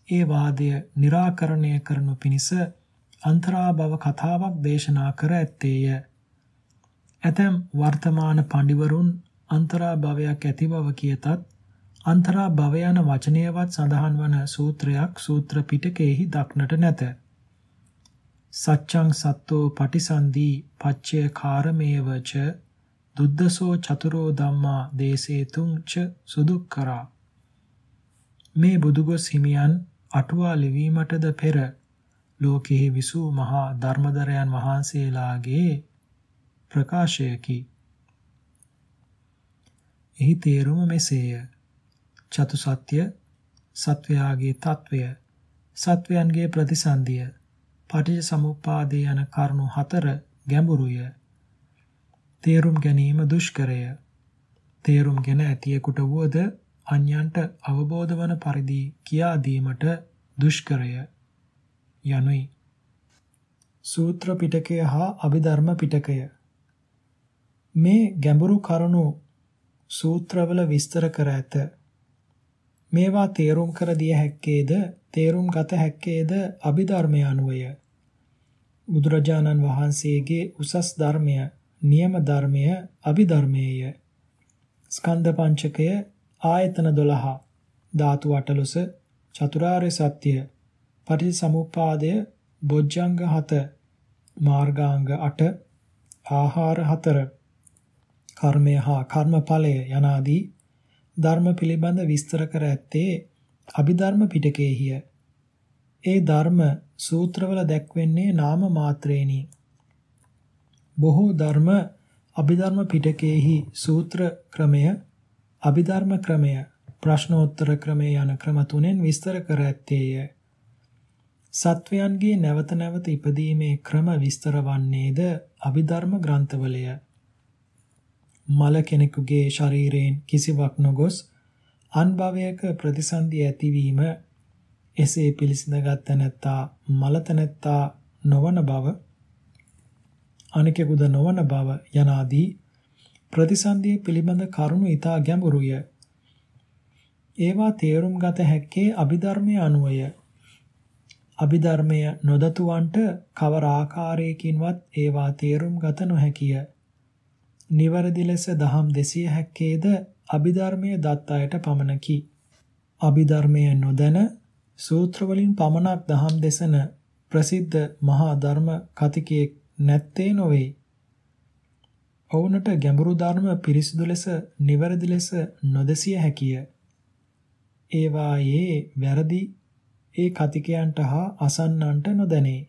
ඒ වාදය निराකරණය කරනු පිණිස අන්තරා භව කතාවක් දේශනා කර ඇත්තේය. ඇතැම් වර්තමාන පඬිවරුන් අන්තරා භවයක් ඇති බව කියතත් අන්තරා භව යන වචනයවත් සඳහන් වන සූත්‍රයක් සූත්‍ර පිටකයේහි දක්නට නැත. සච්ඡං සත්තෝ පටිසන්ධි පච්චය කාරමේවච දුද්දසෝ චතුරෝ ධම්මා දේසේතුං ච සුදුක්කරා මේ බුදුගොස් හිමියන් අටුවා ලිවීමටද පෙර ලෝකෙහි විසූ මහා ධර්මදරයන් වහන්සේලාගේ ප්‍රකාශයකි. එහි තේරුම මෙසේය. චතුසත්‍ය සත්වයාගේ తත්වය සත්වයන්ගේ ප්‍රතිසන්දිය පටිච්ච සමුප්පාදේ යන කරුණු හතර ගැඹුරුය. තේරුම් ගැනීම දුෂ්කරය. තේරුම්ගෙන ඇතියෙකුට වුවද අන්‍යයන්ට අවබෝධ වන පරිදි කියා දීමට දුෂ්කරය යනුයි. සූත්‍ර පිටකය හා අභිධර්ම පිටකය මේ ගැඹුරු කරුණු සූත්‍රවල විස්තර කර ඇත. මේවා තේරුම් කර දිය හැක්කේද තේරුම් ගත හැක්කේද අභිධර්මය අනුවය. බුදුරජාණන් වහන්සේගේ උසස් ධර්මය නියම ධර්මය අභිධර්මයේය. ස්කන්ධ පංචකය ආයතන 12 ධාතු අටලොස චතුරාර්ය සත්‍ය පටිච්චසමුප්පාදය බොජ්ජංග 7 මාර්ගාංග 8 ආහාර 4 කර්මය හා කර්මඵලය යනාදී ධර්ම පිළිබඳ විස්තර කර ඇත්තේ අභිධර්ම පිටකයේය. ඒ ධර්ම සූත්‍රවල දැක්වෙන්නේ නාම මාත්‍රේනි. බොහෝ ධර්ම අභිධර්ම පිටකයේහි සූත්‍ර ක්‍රමය අභිධර්ම ක්‍රමය ප්‍රශ්නෝත්තර ක්‍රමය යන ක්‍රම තුනෙන් විස්තර කර ඇත්තේය. සත්වයන්ගේ නැවත නැවත ඉපදීමේ ක්‍රම විස්තර වන්නේද අභිධර්ම ග්‍රන්ථවලය. මල කෙනෙකුගේ ශරීරයෙන් කිසිවක් නොගොස් අන්භවයක ප්‍රතිසන්දි ඇතිවීම එසේ පිළිසිඳගත් නැත්තා මලතනැත්තා නොවන බව අනිකෙකුද නොවන බව යනාදී ප්‍රතිසන්දිය පිළිබඳ කරුණු ඊටා ගැඹුරුය. ඒවා තේරුම් ගත හැක්කේ අභිධර්මයේ අනුවය. අභිධර්මය නොදතුවන්ට කවර ආකාරයකින්වත් ඒවා තේරුම් ගත නොහැකිය. නිවරදි ලෙස දහම් දෙසිය හැක්කේද අභිධර්මයේ දත් අයට පමණකි. අභිධර්මය නොදැන සූත්‍ර වලින් පමණක් දහම් දෙසන ප්‍රසිද්ධ මහා ධර්ම කතිකයෙක් නැත්තේ නොවේ. ඔවුනට ගැඹුරු ධර්ම පිරිසිදු ලෙස නිවැරදි ලෙස නොදසිය හැකිය. ඒවායේ වැරදි ඒ කතිකයන්ට හා අසන්නන්ට නොදැනේ.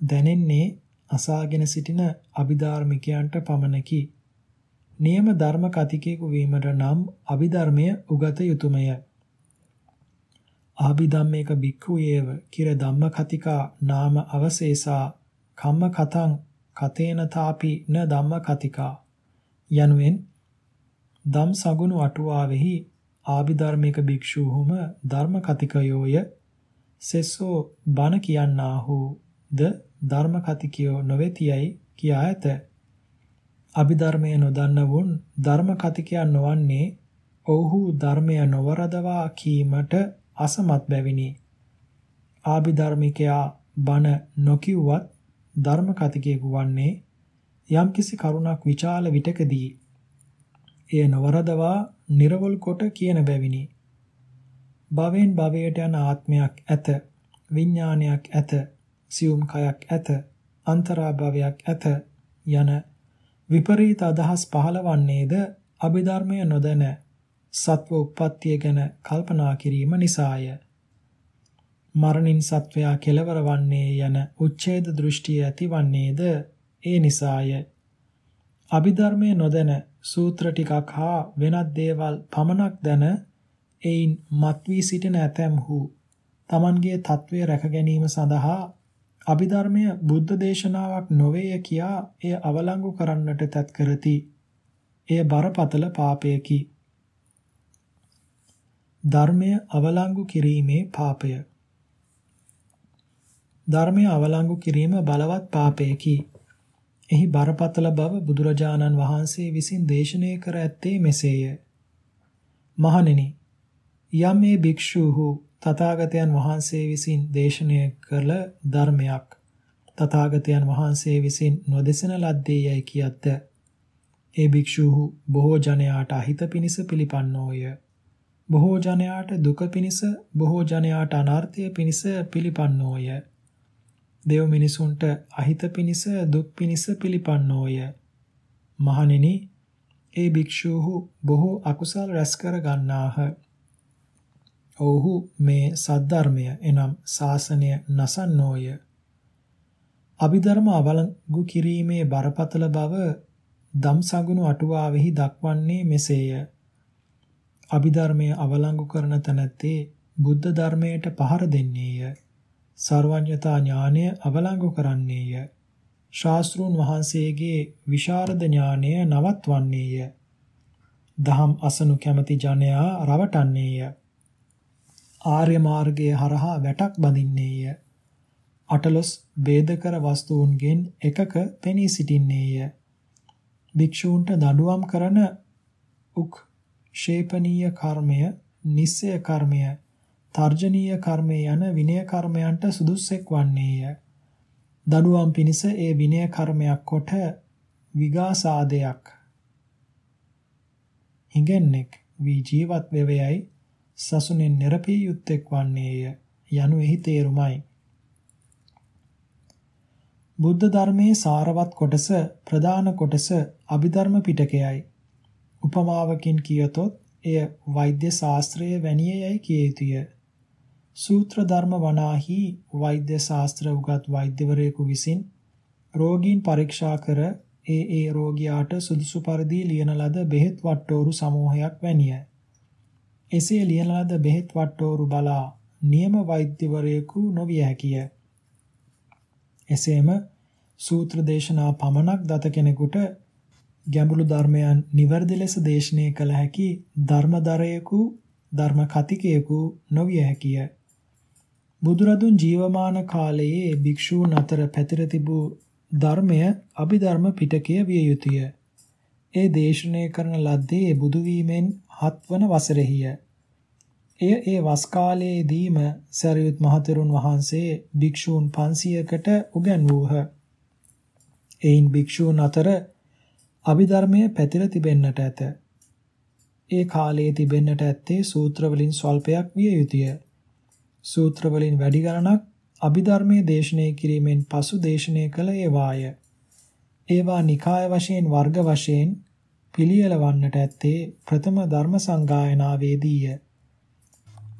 දැනෙන්නේ අසාගෙන සිටින අභිධාර්මිකයන්ට පමණකි. නියම ධර්ම කතිකයෙකු වීමට නම් අභිධර්මය උගත යුතුයමය. ආභිධම්මේක බික්ඛුයේව කිර ධම්ම කතිකා නාම අවශේෂා කම්ම කතං කතේන තාපි න ධම්ම කතිකා යනුවෙන් ධම් සගුණු අටුවාවෙහි ආභිධර්මික භික්ෂූහුම ධර්ම කතිකයෝය සෙස්සෝ බණ කියන්නාහු ද ධර්ම කතිකයෝ නොවේතියයි කියා ඇත. අභිධර්මය නොදන්නවුන් ධර්ම කතිකයන් නොවන්නේ ඔව්හු ධර්මය නොවරදවා කීමට අසමත් බැවිනි. ආභිධර්මිකයා බණ නොකියුවත් ධර්ම කතිකයෙකු වන්නේ යම්කිසි කරුණක් විචාල විටකදී එය නොවරදවා නිර්වල් කොට කියන බැවිනි. භවෙන් භවයට යන ආත්මයක් ඇත, විඥානයක් ඇත, සියුම් කයක් ඇත, අන්තරා භවයක් ඇත යන විපරීත අදහස් පහළවන්නේද අභිධර්මය නොදැන සත්ව උප්පත්තිය ගැන කල්පනා කිරීම නිසාය. මරණින් සත්වයා කෙලවර වන්නේ යන උච්ඡේද දෘෂ්ටිය ඇතිවන්නේද ඒ නිසාය. අභිධර්මය නොදැන සූත්‍ර ටිකක් හා වෙනත් දේවල් පමණක් දැන එයින් මත්වී සිටින ඇතැම්හු Tamanගේ తත්වය රැක ගැනීම සඳහා අභිධර්මය බුද්ධ දේශනාවක් නොවේය කියා එය අවලංගු කරන්නට තත් කරති. එය බරපතල පාපයකි. ධර්මය අවලංගු කිරීමේ පාපය ධර්මය අවලංගු කිරීම බලවත් පාපයකි. එහි බරපතල බව බුදුරජාණන් වහන්සේ විසින් දේශනය කර ඇත්තේ මෙසේය. මහණෙනි යම් මේ භික්ෂූහු තථාගතයන් වහන්සේ විසින් දේශනය කළ ධර්මයක් තථාගතයන් වහන්සේ විසින් නොදෙසන ලද්දේ යයි කියත් ඒ භික්ෂූහු බොහෝ ජනයාට අහිත පිනිස පිළිපන්නෝය. බොහෝ ජනයාට දුක පිනිස බොහෝ ජනයාට අනර්ථය පිනිස පිළිපන්නෝය. දෙව් මිනිසුන්ට අහිත පිනිස දුක් පිනිස පිළිපන්නෝය. මහණෙනි, ඒ භික්ෂූහු බොහෝ අකුසල් රැස් කර ගන්නාහ. ඔව්හු මේ සද්ධර්මය එනම් ශාසනය නසන්නෝය. අභිධර්ම අවලංගු කිරීමේ බරපතල බව දම්සඟුණු අටුවාවෙහි දක්වන්නේ මෙසේය. අභිධර්මය අවලංගු කරන තැනැත්තේ බුද්ධ ධර්මයට පහර දෙන්නේය. සර්වඥතා ඥානය අවලංගු කරන්නේය. ශාස්ත්‍රුන් වහන්සේගේ විශාරද ඥානය නවත්වන්නේය. දහම් අසනු කැමති ජනයා රවටන්නේය. ආර්ය මාර්ගයේ හරහා වැටක් බඳින්නේය. අටලොස් ભેදකර වස්තුන්ගෙන් එකක පෙනී සිටින්නේය. භික්ෂූන්ට දඬුවම් කරන උක් ශේපනීය කර්මය, නිස්සය කර්මය, තර්ජනීය කර්මය යන විනය කර්මයන්ට සුදුස්සෙක් වන්නේය. දඩුවම් පිණිස ඒ විනය කර්මයක් කොට විගාසාදයක් හිඟෙන්නෙක් වී ජීවත් වෙවයයි සසුනෙන් නිරපී යුත්තේක් වන්නේය යනු එහි තේරුමයි. බුද්ධ ධර්මයේ සාරවත් කොටස ප්‍රධාන කොටස අභිධර්ම පිටකයයි. උපමාවකින් කියතොත් එය වෛද්‍ය ශාස්ත්‍රයේ වැනියයි කිය යුතුය. සූත්‍ර ධර්ම වනාහි වෛද්‍ය ශාස්ත්‍ර උගත් වෛද්‍යවරයෙකු විසින් රෝගීන් පරීක්ෂා කර ඒ ඒ රෝගියාට සුදුසු පරිදි ලියන ලද බෙහෙත් වට්ටෝරු සමූහයක් වැනිය. එසේ ලියන ලද බෙහෙත් වට්ටෝරු බලා නියම වෛද්‍යවරයෙකු නොවිය හැකිය. එසේම සූත්‍ර දේශනා පමණක් දත කෙනෙකුට ගැඹුරු ධර්මයන් නිවැරදි ලෙස දේශනය කළ හැකි ධර්මදරයෙකු ධර්ම කතිකයෙකු නොවිය හැකිය. බුදුරදුන් ජීවමාන කාලයේ භික්ෂූන් අතර පැතිර තිබූ ධර්මය අභිධර්ම පිටකය විය යුතුය. ඒ දේශනය කරන ලද්දේ බුදු වීමෙන් හත්වන වසරෙහිය. එය ඒ වස් කාලයේදීම සරියුත් මහතෙරුන් වහන්සේ භික්ෂූන් 500කට උගන්වූහ. එයින් භික්ෂූන් අතර අභිධර්මයේ පැතිර තිබෙන්නට ඇත. ඒ කාලයේ තිබෙන්නට ඇත්තේ සූත්‍ර වලින් ස්වල්පයක් විය යුතුය. සූත්‍ර වලින් වැඩි ගණනක් අභිධර්මයේ දේශනය කිරීමෙන් පසු දේශනය කළ ඒවාය. ඒවා නිකාය වශයෙන් වර්ග වශයෙන් පිළියෙලවන්නට ඇත්තේ ප්‍රථම ධර්ම සංගායනාවේදීය.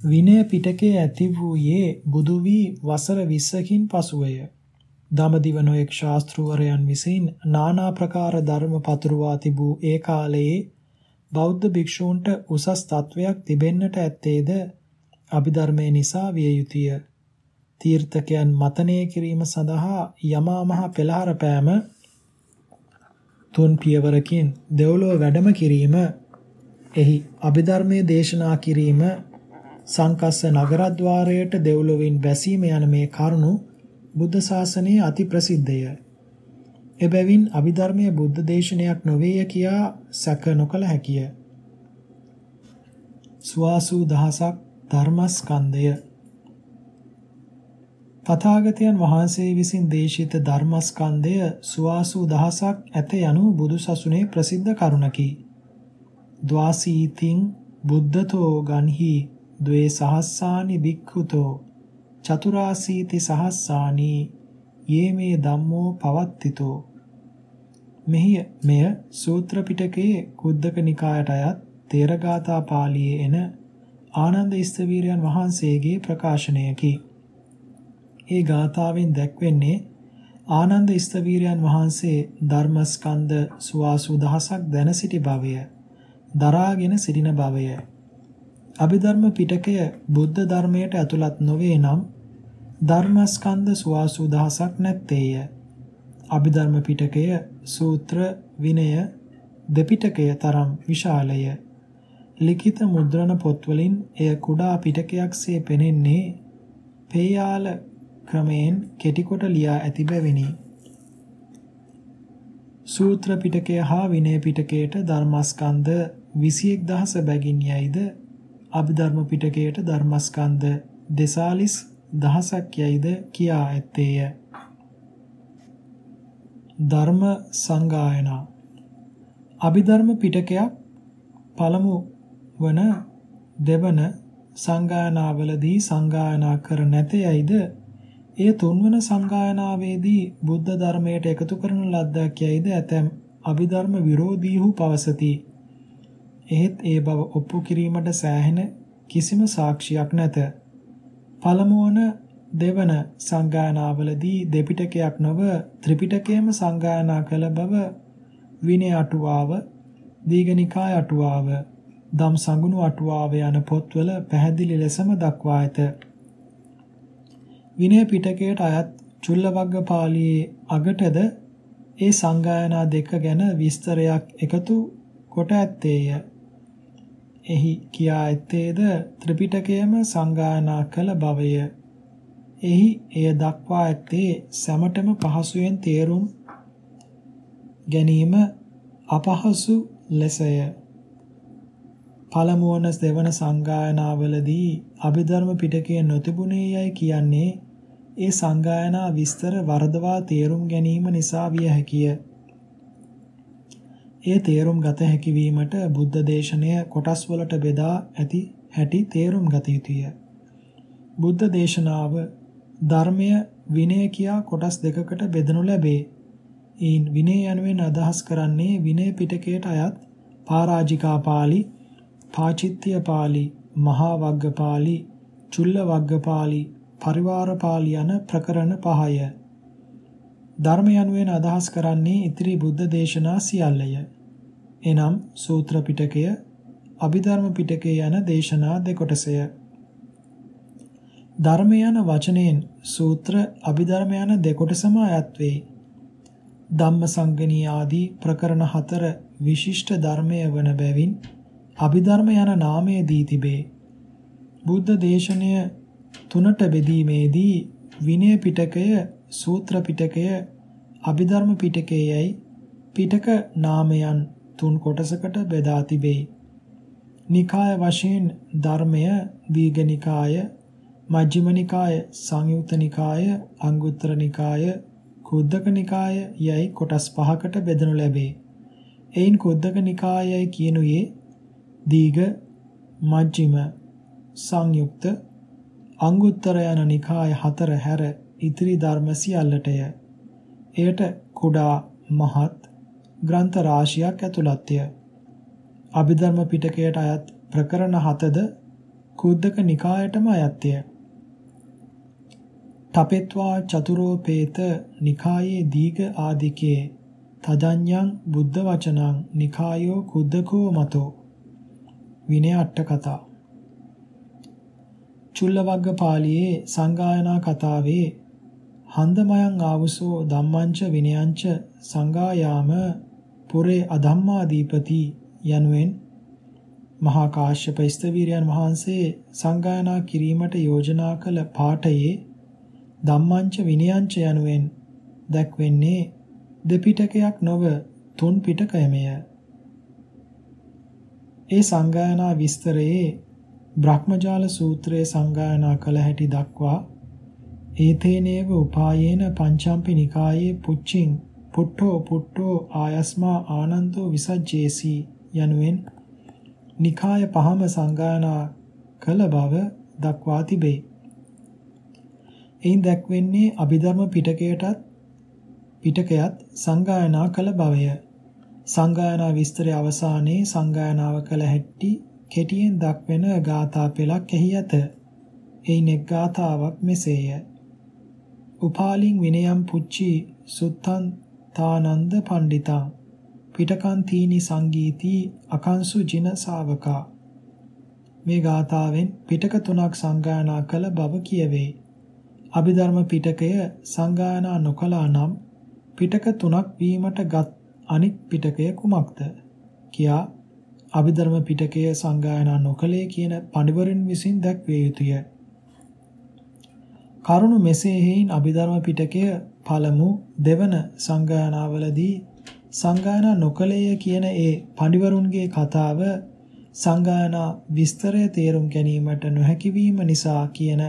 විනය පිටකයේ ඇති වූයේ බුදු වී වසර 20කින් පසුවය. දමදිව නොඑක් ශාස්ත්‍රවරයන් විසින් নানা ප්‍රකාර ධර්ම පතුරවා තිබූ ඒ කාලයේ බෞද්ධ භික්ෂූන්ට උසස් තත්වයක් තිබෙන්නට ඇත්තේද අභිධර්මයේ නිසා විය යුතුය. තීර්ථකයන් මතනය කිරීම සඳහා යමා මහ පෙළහර පෑම තුන් පියවරකින් දෙව්ලොව වැඩම කිරීම එහි අභිධර්මයේ දේශනා කිරීම සංකස්ස නගරද්වාරයට දෙව්ලොවින් බැසීම යන මේ කරුණු බුද්ධ ශාසනයේ අති ප්‍රසිද්ධය. එබැවින් අභිධර්මයේ බුද්ධ දේශනයක් නොවේය කියා සැක නොකළ හැකිය. සුවාසු දහසක් ධර්මස්කන්ධය තථාගතයන් වහන්සේ විසින් දේශිත ධර්මස්කන්ධය සුවාසු දහසක් ඇත යනු බුදුසසුනේ ප්‍රසිද්ධ කරුණකි. ද්වාසීතින් බුද්ධතෝ ගන්හි ද්වේ සහස්සානි භික්ඛුතෝ චතුරාසීති සහස්සානි යේමේ ධම්මෝ පවත්තිතෝ මෙහි මෙය සූත්‍ර පිටකයේ කුද්දක නිකායට අයත් තේරගාථා පාළියේ එන ආනන්ද ස්තවීරයන් වහන්සේගේ ප්‍රකාශනයකි. ඒ ගාථාවෙන් දැක්වෙන්නේ ආනන්ද ස්තවීරයන් වහන්සේ ධර්මස්කන්ධ සුවාසු දහසක් දැන සිටි භවය දරාගෙන සිටින භවය අභිධර්ම පිටකය බුද්ධ ධර්මයට ඇතුළත් නොවේ නම් ධර්මස්කන්ධ සුවාසු දහසක් නැත්තේය අභිධර්ම පිටකය සූත්‍ර විනය දෙපිටකය තරම් විශාලය. ලිඛිත මුද්‍රණ පොත්වලින් එය කුඩා පිටකයක්සේ පෙනෙන්නේ පේයාල ක්‍රමයෙන් කෙටිකොට ලියා ඇති බැවිනි. සූත්‍ර පිටකය හා විනය පිටකයට ධර්මස්කන්ධ 21000 බැගින් යයිද අභිධර්ම පිටකයට ධර්මස්කන්ධ 42000ක් යයිද කියා ඇත්තේය. ධර්ම සංගායනා අභිධර්ම පිටකයක් පළමු වන දෙවන සංගායනාවලදී සංගායනා කර නැතේයිද එය තුන්වන සංගායනාවේදී බුද්ධ ධර්මයට එකතු කරන ලද්දක් යයිද ඇතැම් අභිධර්ම විරෝධීහු පවසති. එහෙත් ඒ බව ඔප්පු කිරීමට සෑහෙන කිසිම සාක්ෂියක් නැත. පළමුවන දෙවන සංගායනාවලදී දෙපිටකයක් නොව ත්‍රිපිටකයම සංගායනා කළ බව විනය අටුවාව, දීඝනිකාය අටුවාව, දම් සංගුණ අටුවාව යන පොත්වල පැහැදිලි ලෙසම දක්වා ඇත. විනය පිටකයට අයත් චුල්ලවග්ග පාළියේ අගටද ඒ සංගායනා දෙක ගැන විස්තරයක් එකතු කොට ඇත්තේය. එහි කියා ඇත්තේද ත්‍රිපිටකයම සංගායනා කළ බවය. එහි එය දක්වා ඇත්තේ සැමටම පහසුවෙන් තේරුම් ගැනීම අපහසු ලෙසය. පළමුවන දෙවන සංගායනාවලදී අභිධර්ම පිටකයේ නොතිබුණේ යයි කියන්නේ ඒ සංගායනා විස්තර වරදවා තේරුම් ගැනීම නිසා විය හැකිය. ඒ තේරුම් ගත හැකි වීමට බුද්ධ දේශනය කොටස් වලට බෙදා ඇති හැටි තේරුම් ගත යුතුය. බුද්ධ දේශනාව ධර්මය විනය කියා කොටස් දෙකකට බෙදනු ලැබේ. ඊන් විනය යනුවෙන් අදහස් කරන්නේ විනය පිටකයට අයත් පරාජිකා පාළි, පාචිත්‍ය පාළි, මහා වග්ග පාළි, චුල්ල වග්ග පාළි, පරිවාර පාළි යන ප්‍රකරණ පහය. ධර්ම යනුවෙන් අදහස් කරන්නේ ඉතිරි බුද්ධ දේශනා සියල්ලය. එනම් සූත්‍ර පිටකය, අභිධර්ම පිටකය යන දේශනා දෙකොටසය. ධර්ම යන වචනයෙන් සූත්‍ර අභිධර්ම යන දෙකොටසම අයත් වේ. ධම්මසංගණී ආදී ප්‍රකරණ හතර විශිෂ්ට ධර්මය වන බැවින් අභිධර්ම යන නාමය දී තිබේ. බුද්ධ දේශනය තුනට බෙදීමේදී විනය පිටකය, සූත්‍ර පිටකය, අභිධර්ම පිටකයයි පිටක නාමයන් තුන් කොටසකට බෙදා තිබේ. නිකාය වශයෙන් ධර්මය දීඝනිකාය මජ්ක්‍ධිම නිකාය, සංයුත්ත නිකාය, අංගුත්තර නිකාය, කුද්දක නිකාය යයි කොටස් පහකට බෙදනු ලැබේ. එයින් කුද්දක නිකායයි කියනුයේ දීඝ, මජ්ක්‍ධිම, සංයුක්ත, අංගුත්තර යන නිකාය හතර හැර ඉතිරි ධර්ම සියල්ලටය. එයට කුඩා මහත් ග්‍රන්ථ රාශියක් ඇතුළත්ය. අභිධර්ම පිටකයට අයත් ප්‍රකරණ හතද කුද්දක නිකායටම අයත්ය. තපෙත්වා චතුරෝපේත නිකායේ දීඝ ආදිකේ තදඤ්ඤං බුද්ධ වචනං නිකායෝ කුද්දකෝ මතෝ විනය අට කතා චුල්ලවග්ග පාළියේ සංගායනා කතාවේ හන්දමයන් ආවසෝ ධම්මංච විනයංච සංගායාම පුරේ අධම්මාදීපති යනුවෙන් මහා කාශ්‍යප ස්තවීරයන් වහන්සේ සංගායනා කිරීමට යෝජනා කළ පාඨයේ ධම්මංච විනයංච යනුවෙන් දැක්වෙන්නේ දෙපිටකයක් නොව තුන් පිටකයමය. ඒ සංගායනා විස්තරයේ බ්‍රහ්මජාල සූත්‍රයේ සංගායනා කළ හැටි දක්වා ඒතේනේව උපායේන පංචම්පි නිකායේ පුච්චින් පුට්ඨෝ පුට්ඨෝ ආයස්මා ආනන්දෝ විසජ්ජේසි යනුවෙන් නිකාය පහම සංගායනා කළ බව දක්වා තිබේ. එයින් දැක්වෙන්නේ අභිධර්ම පිටකයටත් පිටකයත් සංගායනා කළ බවය. සංගායනා විස්තරයේ අවසානයේ සංගායනාව කළ හැටි කෙටියෙන් දක්වන ගාථා පෙළක් එහි ඇත. එයින් එක් ගාථාවක් මෙසේය. උපාලින් විනයම් පුච්චි සුත්තං තානන්ද පණ්ඩිතා පිටකන් තීනි සංගීති අකංසු ජින ශාවකා මේ ගාථාවෙන් පිටක තුනක් සංගායනා කළ බව කියවේ. අභිධර්ම පිටකය සංගායනා නොකළා නම් පිටක තුනක් වීමටගත් අනික් පිටකය කුමක්ද? කියා අභිධර්ම පිටකය සංගායනා නොකළේ කියන පඬිවරින් විසින් දැක්විය යුතුය. කරුණු මෙසේ හේයින් අභිධර්ම පිටකය පළමු දෙවන සංගායනාවලදී සංගායනා නොකළේය කියන ඒ පඬිවරුන්ගේ කතාව සංගායනා විස්තරය තේරුම් ගැනීමට නොහැකි වීම නිසා කියන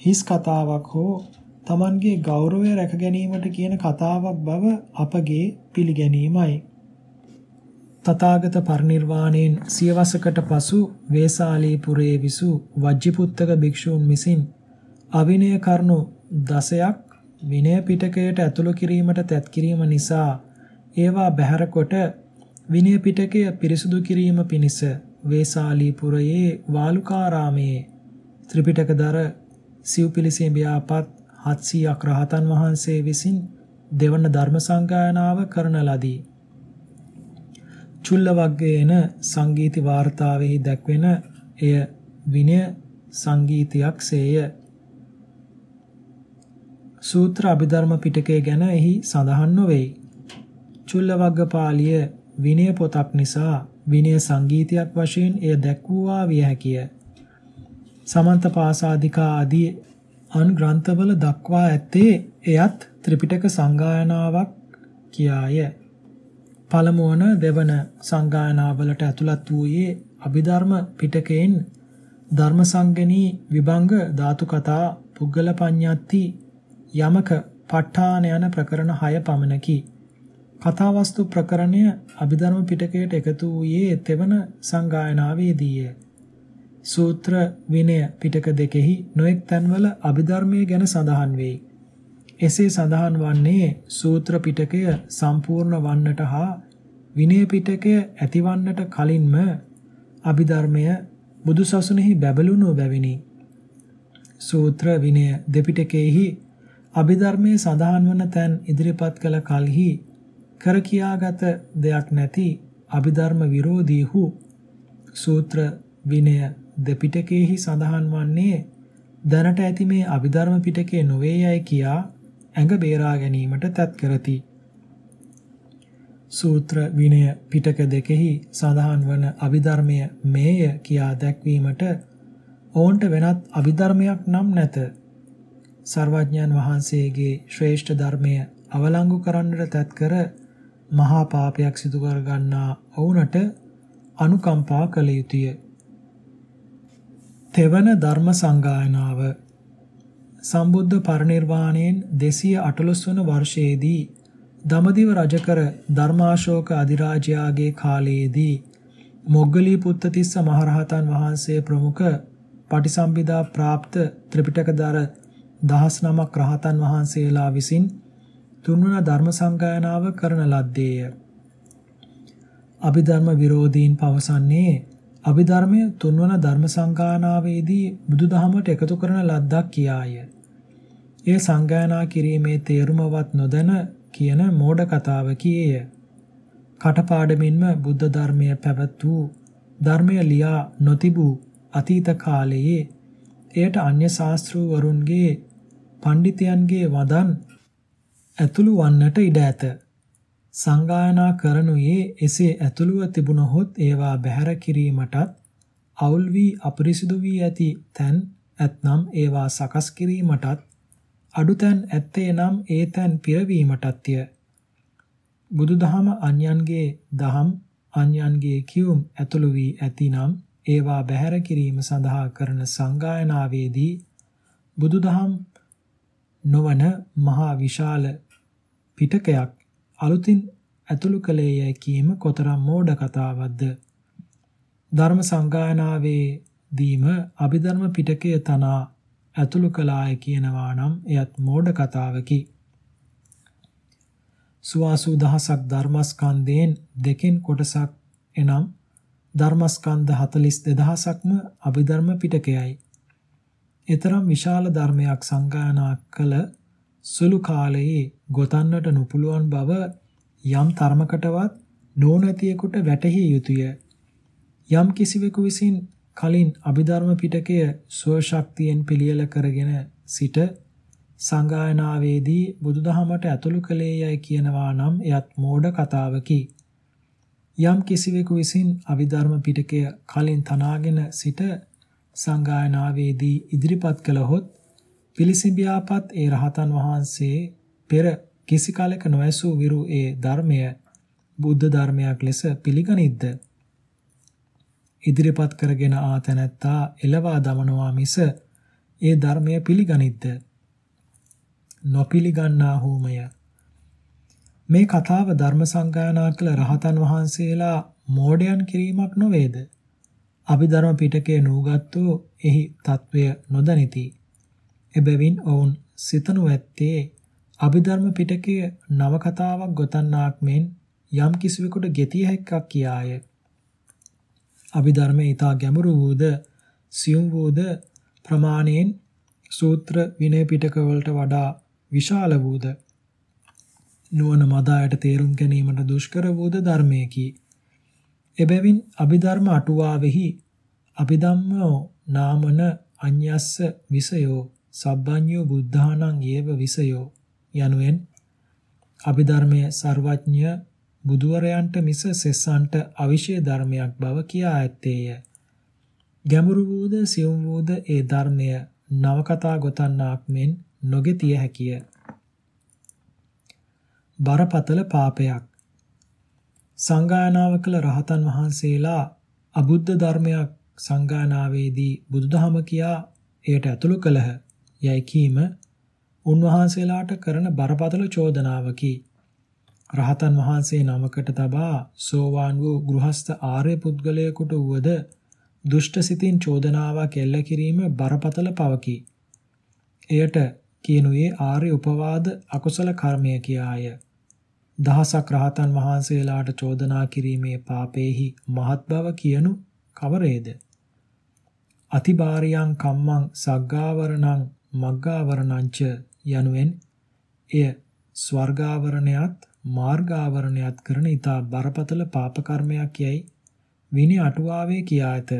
හිස් කතාවක් හෝ Tamanගේ ගෞරවය රැක ගැනීමට කියන කතාවක් බව අපගේ පිළිගැනීමයි. තථාගත පරිනිර්වාණයෙන් සියවසකට පසු වේසාලීපුරයේ විසු වජ්ජිපුත්තක භික්ෂූන් විසින් අවිනය කරුණු 16ක් විනය පිටකයට ඇතුළු කිරීමට තැත් කිරීම නිසා ඒවා බැහැර කොට විනය පිටකය පිරිසුදු කිරීම පිණිස වේසාලීපුරයේ වාලුකාරාමයේ ත්‍රිපිටකදර සිව්පිලිසේ ව්‍යාපත් 700ක් රහතන් වහන්සේ විසින් දෙවන ධර්ම සංගායනාව කරන ලදී. චුල්ල වග්ගයේන සංගීති වාර්තාවෙහි දැක්වෙන එය විනය සංගීතයක් සේය. සූත්‍ර අභිධර්ම පිටකය ගැන එහි සඳහන් නොවේ. චුල්ල වග්ග පාළිය විනය පොතක් නිසා විනය සංගීතයක් වශයෙන් එය දැක්වුවා විය හැකිය. සමන්ත පාසාදිකා ආදී අන් ග්‍රන්ථවල දක්වා ඇත්තේ එයත් ත්‍රිපිටක සංගායනාවක් කියාය. පළමුවන දෙවන සංගායනාවලට ඇතුළත් වූයේ අභිධර්ම පිටකයෙන් ධර්මසංගණී විභංග ධාතු කතා පුද්ගල පඤ්ඤාති යමක ප ဋ ාණ යන ප්‍රකරණ 6 පමණකි. කතාවස්තු ප්‍රකරණය අභිධර්ම පිටකයට එකතු වූයේ තෙවන සංගායනාවේදීය. සූත්‍ර විනය පිටක දෙකෙහි නොඑක් තැන්වල අභිධර්මයේ ගැන සඳහන් වෙයි. එසේ සඳහන් වන්නේ සූත්‍ර පිටකය සම්පූර්ණ වන්නට හා විනය පිටකය ඇතිවන්නට කලින්ම අභිධර්මය බුදුසසුනේහි බැබළුණු බැවිනි. සූත්‍ර විනය දෙපිටකයේහි අභිධර්මයේ සඳහන් වන තැන් ඉදිරිපත් කළ කලෙහි කර කියාගත දෙයක් නැති අභිධර්ම විරෝධීහු සූත්‍ර විනය දෙපිටකයේහි සඳහන් වන්නේ දැනට ඇති මේ අභිධර්ම පිටකේ නොවේ යයි කියා ඇඟ බේරා ගැනීමට තත් කරති. සූත්‍ර විනය පිටක දෙකෙහි සඳහන් වන අභිධර්මය මේය කියා දැක්වීමට ඔවුන්ට වෙනත් අභිධර්මයක් නම් නැත. සර්වඥයන් වහන්සේගේ ශ්‍රේෂ්ඨ ධර්මය අවලංගු කරන්නට තත් කර මහා පාපයක් සිදු කර ගන්නා ඔවුන්ට අනුකම්පා කළ යුතුය. තෙවන ධර්ම සංගායනාව සම්බුද්ධ පරිනිර්වාණයෙන් 218 වන වර්ෂයේදී දමදිව රජකර ධර්මාශෝක අධිරාජයාගේ කාලයේදී මොග්ගලී පුත්තතිස්ස මහරහතන් වහන්සේ ප්‍රමුඛ පටිසම්භිදා પ્રાપ્ત ත්‍රිපිටකදර දහස් නමක් රහතන් වහන්සේලා විසින් තුන්වන ධර්ම සංගායනාව කරන ලද්දේය. අභිධර්ම විරෝධීන් පවසන්නේ අභිධර්මය තුන්වන ධර්ම සංගායනාවේදී බුදුදහමට එකතු කරන ලද්දක් කියාය. එය සංගායනා කිරීමේ තේරුමවත් නොදැන කියන මෝඩ කතාව කියේය. කටපාඩමින්ම බුද්ධ ධර්මය පැවැත් වූ ධර්මය ලියා නොතිබූ අතීත කාලයේ එයට අන්‍ය ශාස්ත්‍රූවරුන්ගේ පඬිතයන්ගේ වදන් ඇතුළු වන්නට ඉඩ ඇත. සංගායනා කරනුයේ එසේ ඇතුළුව තිබුණහොත් ඒවා බැහැර කිරීමටත් අවුල් වී අපිරිසිදු වී ඇති තැන් ඇතනම් ඒවා සකස් කිරීමටත් අඩුතැන් ඇත්තේ නම් ඒ තැන් පිරවීමටත්ය. බුදුදහම අන්‍යයන්ගේ දහම් අන්‍යයන්ගේ කියුම් ඇතුළු වී ඇතිනම් ඒවා බැහැර කිරීම සඳහා කරන සංගායනාවේදී බුදුදහම් නොවන මහා විශාල පිටකයක් අලුතින් ඇතුළු කළේ යැයි කීම කොතරම් මෝඩ කතාවක්ද ධර්ම සංගායනාවේදීම අභිධර්ම පිටකය තනා ඇතුළු කළාය කියනවා නම් එයත් මෝඩ කතාවකි. සුවාසු දහසක් ධර්මස්කන්ධයෙන් දෙකෙන් කොටසක් එනම් ධර්මස්කන්ධ 42000ක්ම අභිධර්ම පිටකයයි. ඊතරම් විශාල ධර්මයක් සංගායනා කළ සුළු කාලයේ ගොතන්නට නොපුළුවන් බව යම් තරමකටවත් නොනැතියෙකුට වැටහිය යුතුය. යම් කිසිවෙකු විසින් කලින් අභිධර්ම පිටකය ස්වශක්තියෙන් පිළියෙල කරගෙන සිට සංගායනාවේදී බුදුදහමට ඇතුළු කළේ යයි කියනවා නම් එයත් මෝඩ කතාවකි. යම් කිසිවෙකු විසින් අභිධර්ම පිටකය කලින් තනාගෙන සිට සංගායනාවේදී ඉදිරිපත් කළහොත් පිළිසිඹියාපත් ඒ රහතන් වහන්සේ පෙර කිසි කලක නොඇසූ විරු ඒ ධර්මය බුද්ධ ධර්මයක් ලෙස පිළිගනිද්ද? ඉදිරිපත් කරගෙන ආ තැනැත්තා එළවා දමනවා මිස ඒ ධර්මය පිළිගනිද්ද? නොපිළිගන්නා හෝමය. මේ කතාව ධර්ම සංගායනා කළ රහතන් වහන්සේලා මෝඩයන් කිරීමක් නොවේද? අභිධර්ම පිටකයේ නූගත්තු එහි తත්වය නොදනිති. එබැවින් ඔවුන් සිතනු ඇත්තේ අභිධර්ම පිටකයේ නවකතාවක් ගොතන්නාක් මෙන් යම් කිසිවෙකුට ගෙතිය හැක්කක් කියාය අභිධර්මයේ ඊතා ගැඹුරු වූද සියුම් වූද ප්‍රමාණයෙන් සූත්‍ර විනය පිටක වලට වඩා විශාල වූද නුවණ මදායට තේරුම් ගැනීමට දුෂ්කර වූද ධර්මයකි. එබැවින් අභිධර්ම අටුවාවෙහි අභිධම්මෝ නාමන අඤ්ඤස්ස විසයෝ සබ්බඤ්ඤෝ බුද්ධානං ඒව විසයෝ යනුවෙන් අභිධර්මයේ ਸਰවඥ බුදුවරයන්ට මිස සෙස්සන්ට අවිෂය ධර්මයක් බව කියා ඇත්තේය. ගැඹුරු වූද සියුම් වූද ඒ ධර්මය නවකතා ගොතන්නාක් මෙන් නොගෙතිය හැකිය. බරපතල පාපයක් සංගායනාව කළ රහතන් වහන්සේලා අබුද්ධ ධර්මයක් සංගායනාවේදී බුදුදහම කියා එයට ඇතුළු කළහ යයි කීම උන්වහන්සේලාට කරන බරපතල චෝදනාවකි. රහතන් වහන්සේ නමකට තබා සෝවාන් වූ ගෘහස්ත ආර්ය පුද්ගලයෙකුට වුවද දුෂ්ට සිතින් චෝදනාවක් එල්ල කිරීම බරපතල පවකි. එයට කියනුයේ ආර්ය උපවාද අකුසල කර්මය කියාය. දහසක් රහතන් වහන්සේලාට චෝදනා කිරීමේ පාපේහි මහත් බව කියනු කවරේද? අතිබාරියං කම්මං සග්ගාවරණං මග්ගාවරණංච යනුවෙන් එය ස්වර්ගාවරණයත් මාර්ගාවරණයත් කරන ඊතා බරපතල පාප කර්මයක් යයි විනය අටුවාවේ කියා ඇත.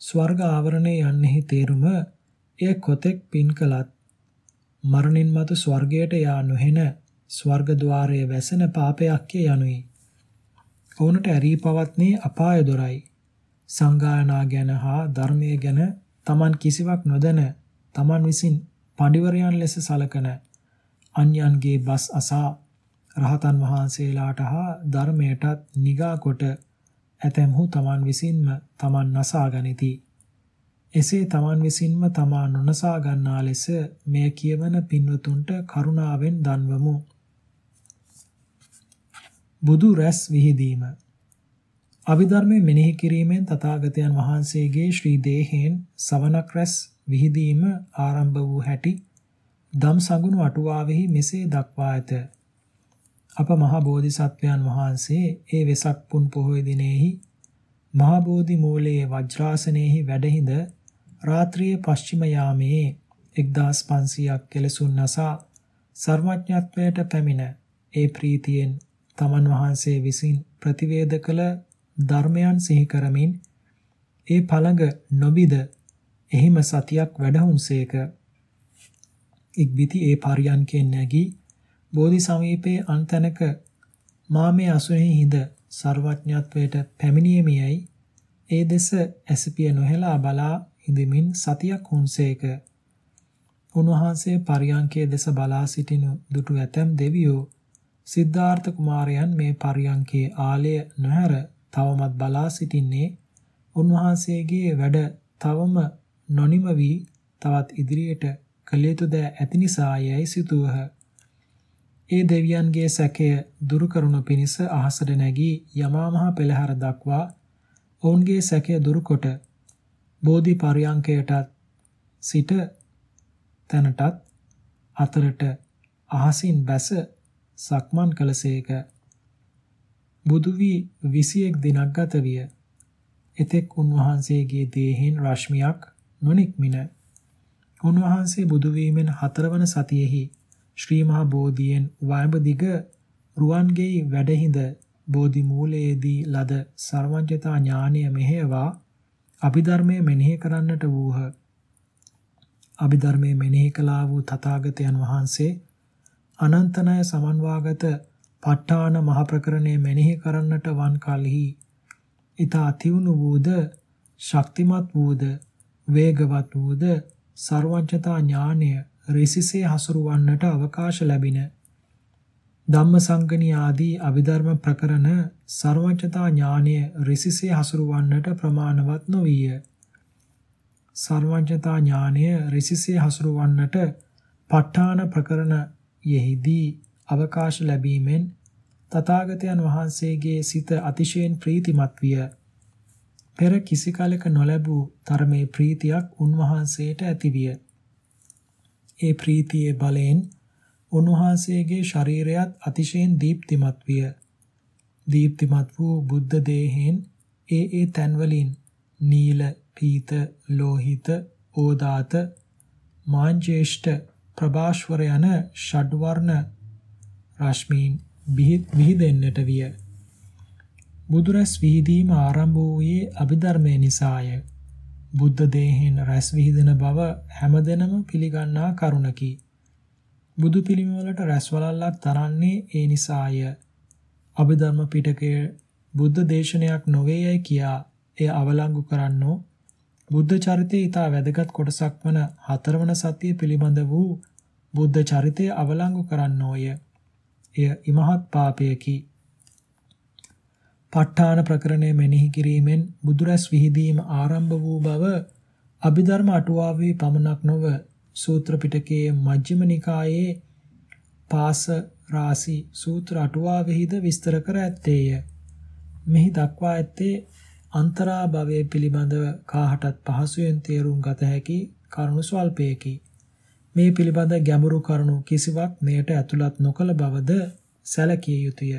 ස්වර්ග ආවරණේ යන්නේහි තේරුම එය කොතෙක් පින් කළත් මරණින් මතු ස්වර්ගයට යා නොහෙන ස්වර්ග ద్వාරයේ වැසෙන පාපයක් යනුයි. ඔවුන්ට ඇරී පවත්නේ අපාය දොරයි. සංගායනා ගැන හා ධර්මයේ ගැන Taman කිසිවක් නොදැන Taman විසින් පඬිවරයන් ලෙස සලකන අන්‍යයන්ගේ බස් අසා රහතන් වහන්සේලාට හා ධර්මයටත් නිගා කොට ඇතැම්හු තමන් විසින්ම තමන් නසා ගනිති. එසේ තමන් විසින්ම තමා නොනසා ගන්නා ලෙස මෙය කියවන පින්වතුන්ට කරුණාවෙන් දන්වමු. බුදු රැස් විහිදීම අභිධර්මයේ මෙනෙහි කිරීමෙන් තථාගතයන් වහන්සේගේ ශ්‍රී දේහයෙන් සවනක් රැස් විහිදීම ආරම්භ වූ හැටි දම් සඟුණු අටුවාවෙහි මෙසේ දක්වා ඇත. අප මහා බෝධිසත්වයන් වහන්සේ ඒ වෙසක් පුන් පොහොය දිනෙහි මහා බෝධි මූලයේ වජ්‍රාසනයේහි වැඩහිඳ රාත්‍රියේ පශ්චිම යාමයේ 1500ක් කෙලසුන් නසා සර්වඥත්වයට පැමිණ ඒ ප්‍රීතියෙන් තමන් වහන්සේ විසින් ප්‍රතිවේද කළ ධර්මයන් සිහි කරමින් ඒ පළඟ නොබිද එහිම සතියක් වැඩහුන්සේක. ඉක්බිති ඒ පරියන්කෙන් නැගී බෝධි සමීපයේ අන්තනක මා මේ අසුනෙහි හිඳ ਸਰවඥත්වයට පැමිණීමේයි ඒ දෙස ඇසපිය නොහෙලා බලා හිඳමින් සතියක් හුන්සේක. උන්වහන්සේ පරියංකයේ දෙස බලා සිටිනු දුටු ඇතැම් දෙවියෝ සිද්ධාර්ථ කුමාරයන් මේ පරියංකයේ ආලය නොහැර තවමත් බලා සිටින්නේ උන්වහන්සේගේ වැඩ තවම නොනිම වී තවත් ඉදිරියට කළ යුතු දෑ ඇති නිසායයි සිතුවහ. ඒ දෙවියන්ගේ සැකය දුරු කරනු පිණිස අහසට නැගී යමා මහ පෙළහැර දක්වා ඔවුන්ගේ සැකය දුරුකොට බෝධි පරියංකයටත් සිට තැනටත් අතරට අහසින් බැස සක්මන් කළසේක. බුදු වී 21 දිනක් ගත විය. එතෙක් උන්වහන්සේගේ දේහෙන් රශ්මියක් නොනික්මින. උන්වහන්සේ බුදු වීමෙන් හතරවන සතියෙහි ශ්‍රී මහා බෝධියෙන් වයඹ දිග රුවන්ගේ වැඩහිඳ බෝධි මූලයේදී ලද සර්වඥතා ඥානය මෙහෙවා අභිධර්මයේ මෙනෙහි කරන්නට වූහ. අභිධර්මයේ මෙනෙහි කළා වූ තථාගතයන් වහන්සේ අනන්තනය සමන්වාගත ප ဋ ාණ මහ ප්‍රකරණය මෙනෙහි කරන්නට වන් කලෙහි ඊත අතිවුණු වූද ශක්තිමත් වූද වේගවත් වූද ਸਰවඥතා ඥානය රිසිසේ හසුරවන්නට අවකාශ ලැබින ධම්මසංගණී ආදී අභිධර්ම ප්‍රකරණ ਸਰවඥතා ඥානය රිසිසේ හසුරවන්නට ප්‍රමාණවත් නොවිය. සර්වඥතා ඥානය රිසිසේ හසුරවන්නට ප ဋ ාණ ප්‍රකරණ යෙහිදී අවකාශ ලැබීමෙන් තථාගතයන් වහන්සේගේ සිත අතිශයින් ප්‍රීතිමත් විය. පෙර කිසි කලක නොලැබූ තරමේ ප්‍රීතියක් උන්වහන්සේට ඇතිවිය. ඒ ප්‍රීතියේ බලයෙන් උන්වහන්සේගේ ශරීරයත් අතිශයින් දීප්තිමත් විය. දීප්තිමත් වූ බුද්ධ දේහෙන් ඒ ඒ තන්වලින් නීල, පීත, ලෝහිත, ඕදාත, මාංජේෂ්ඨ, ප්‍රභාස්වර යන ෂඩ්වර්ණ රශ්මීන් විහිදෙන්නට විය. බුදුරැස් විහිදීම ආරම්භ වූයේ අභිධර්මයේ නිසාය. බුද්ධ දේහෙන් රැස් විහිදෙන බව හැමදෙනම පිළිගන්නා කරුණකි. බුදු පිළිමවලට රැස්වලල්ලක් තරන්නේ ඒ නිසාය. අභිධර්ම පිටකය බුද්ධ දේශනයක් නොවේයයි කියා එය අවලංගු කරන්නෝ බුද්ධ චරිතයේ ඊට වැදගත් කොටසක් වන හතරවන සතිය පිළිබඳ වූ බුද්ධ චරිතය අවලංගු කරන්නෝය. එය ඉමහත් පාපයකි. ප ဋ ාණ ප්‍රකරණය මෙනෙහි කිරීමෙන් බුදුරැස් විහිදීම ආරම්භ වූ බව අභිධර්ම අටුවාවේ පමණක් නොව සූත්‍ර පිටකයේ මජ්ක්‍ධිම නිකායේ පාස රාසි සූත්‍ර අටුවාවෙහිද විස්තර කර ඇත්තේය. මෙහි දක්වා ඇත්තේ අන්තරා භවයේ පිළිබඳව කාහටත් පහසුවෙන් තේරුම් ගත හැකි කරුණු ස්වල්පයකි. මේ පිළිබඳ ගැඹුරු කරුණු කිසිවක් මෙයට ඇතුළත් නොකළ බවද සැලකිය යුතුය.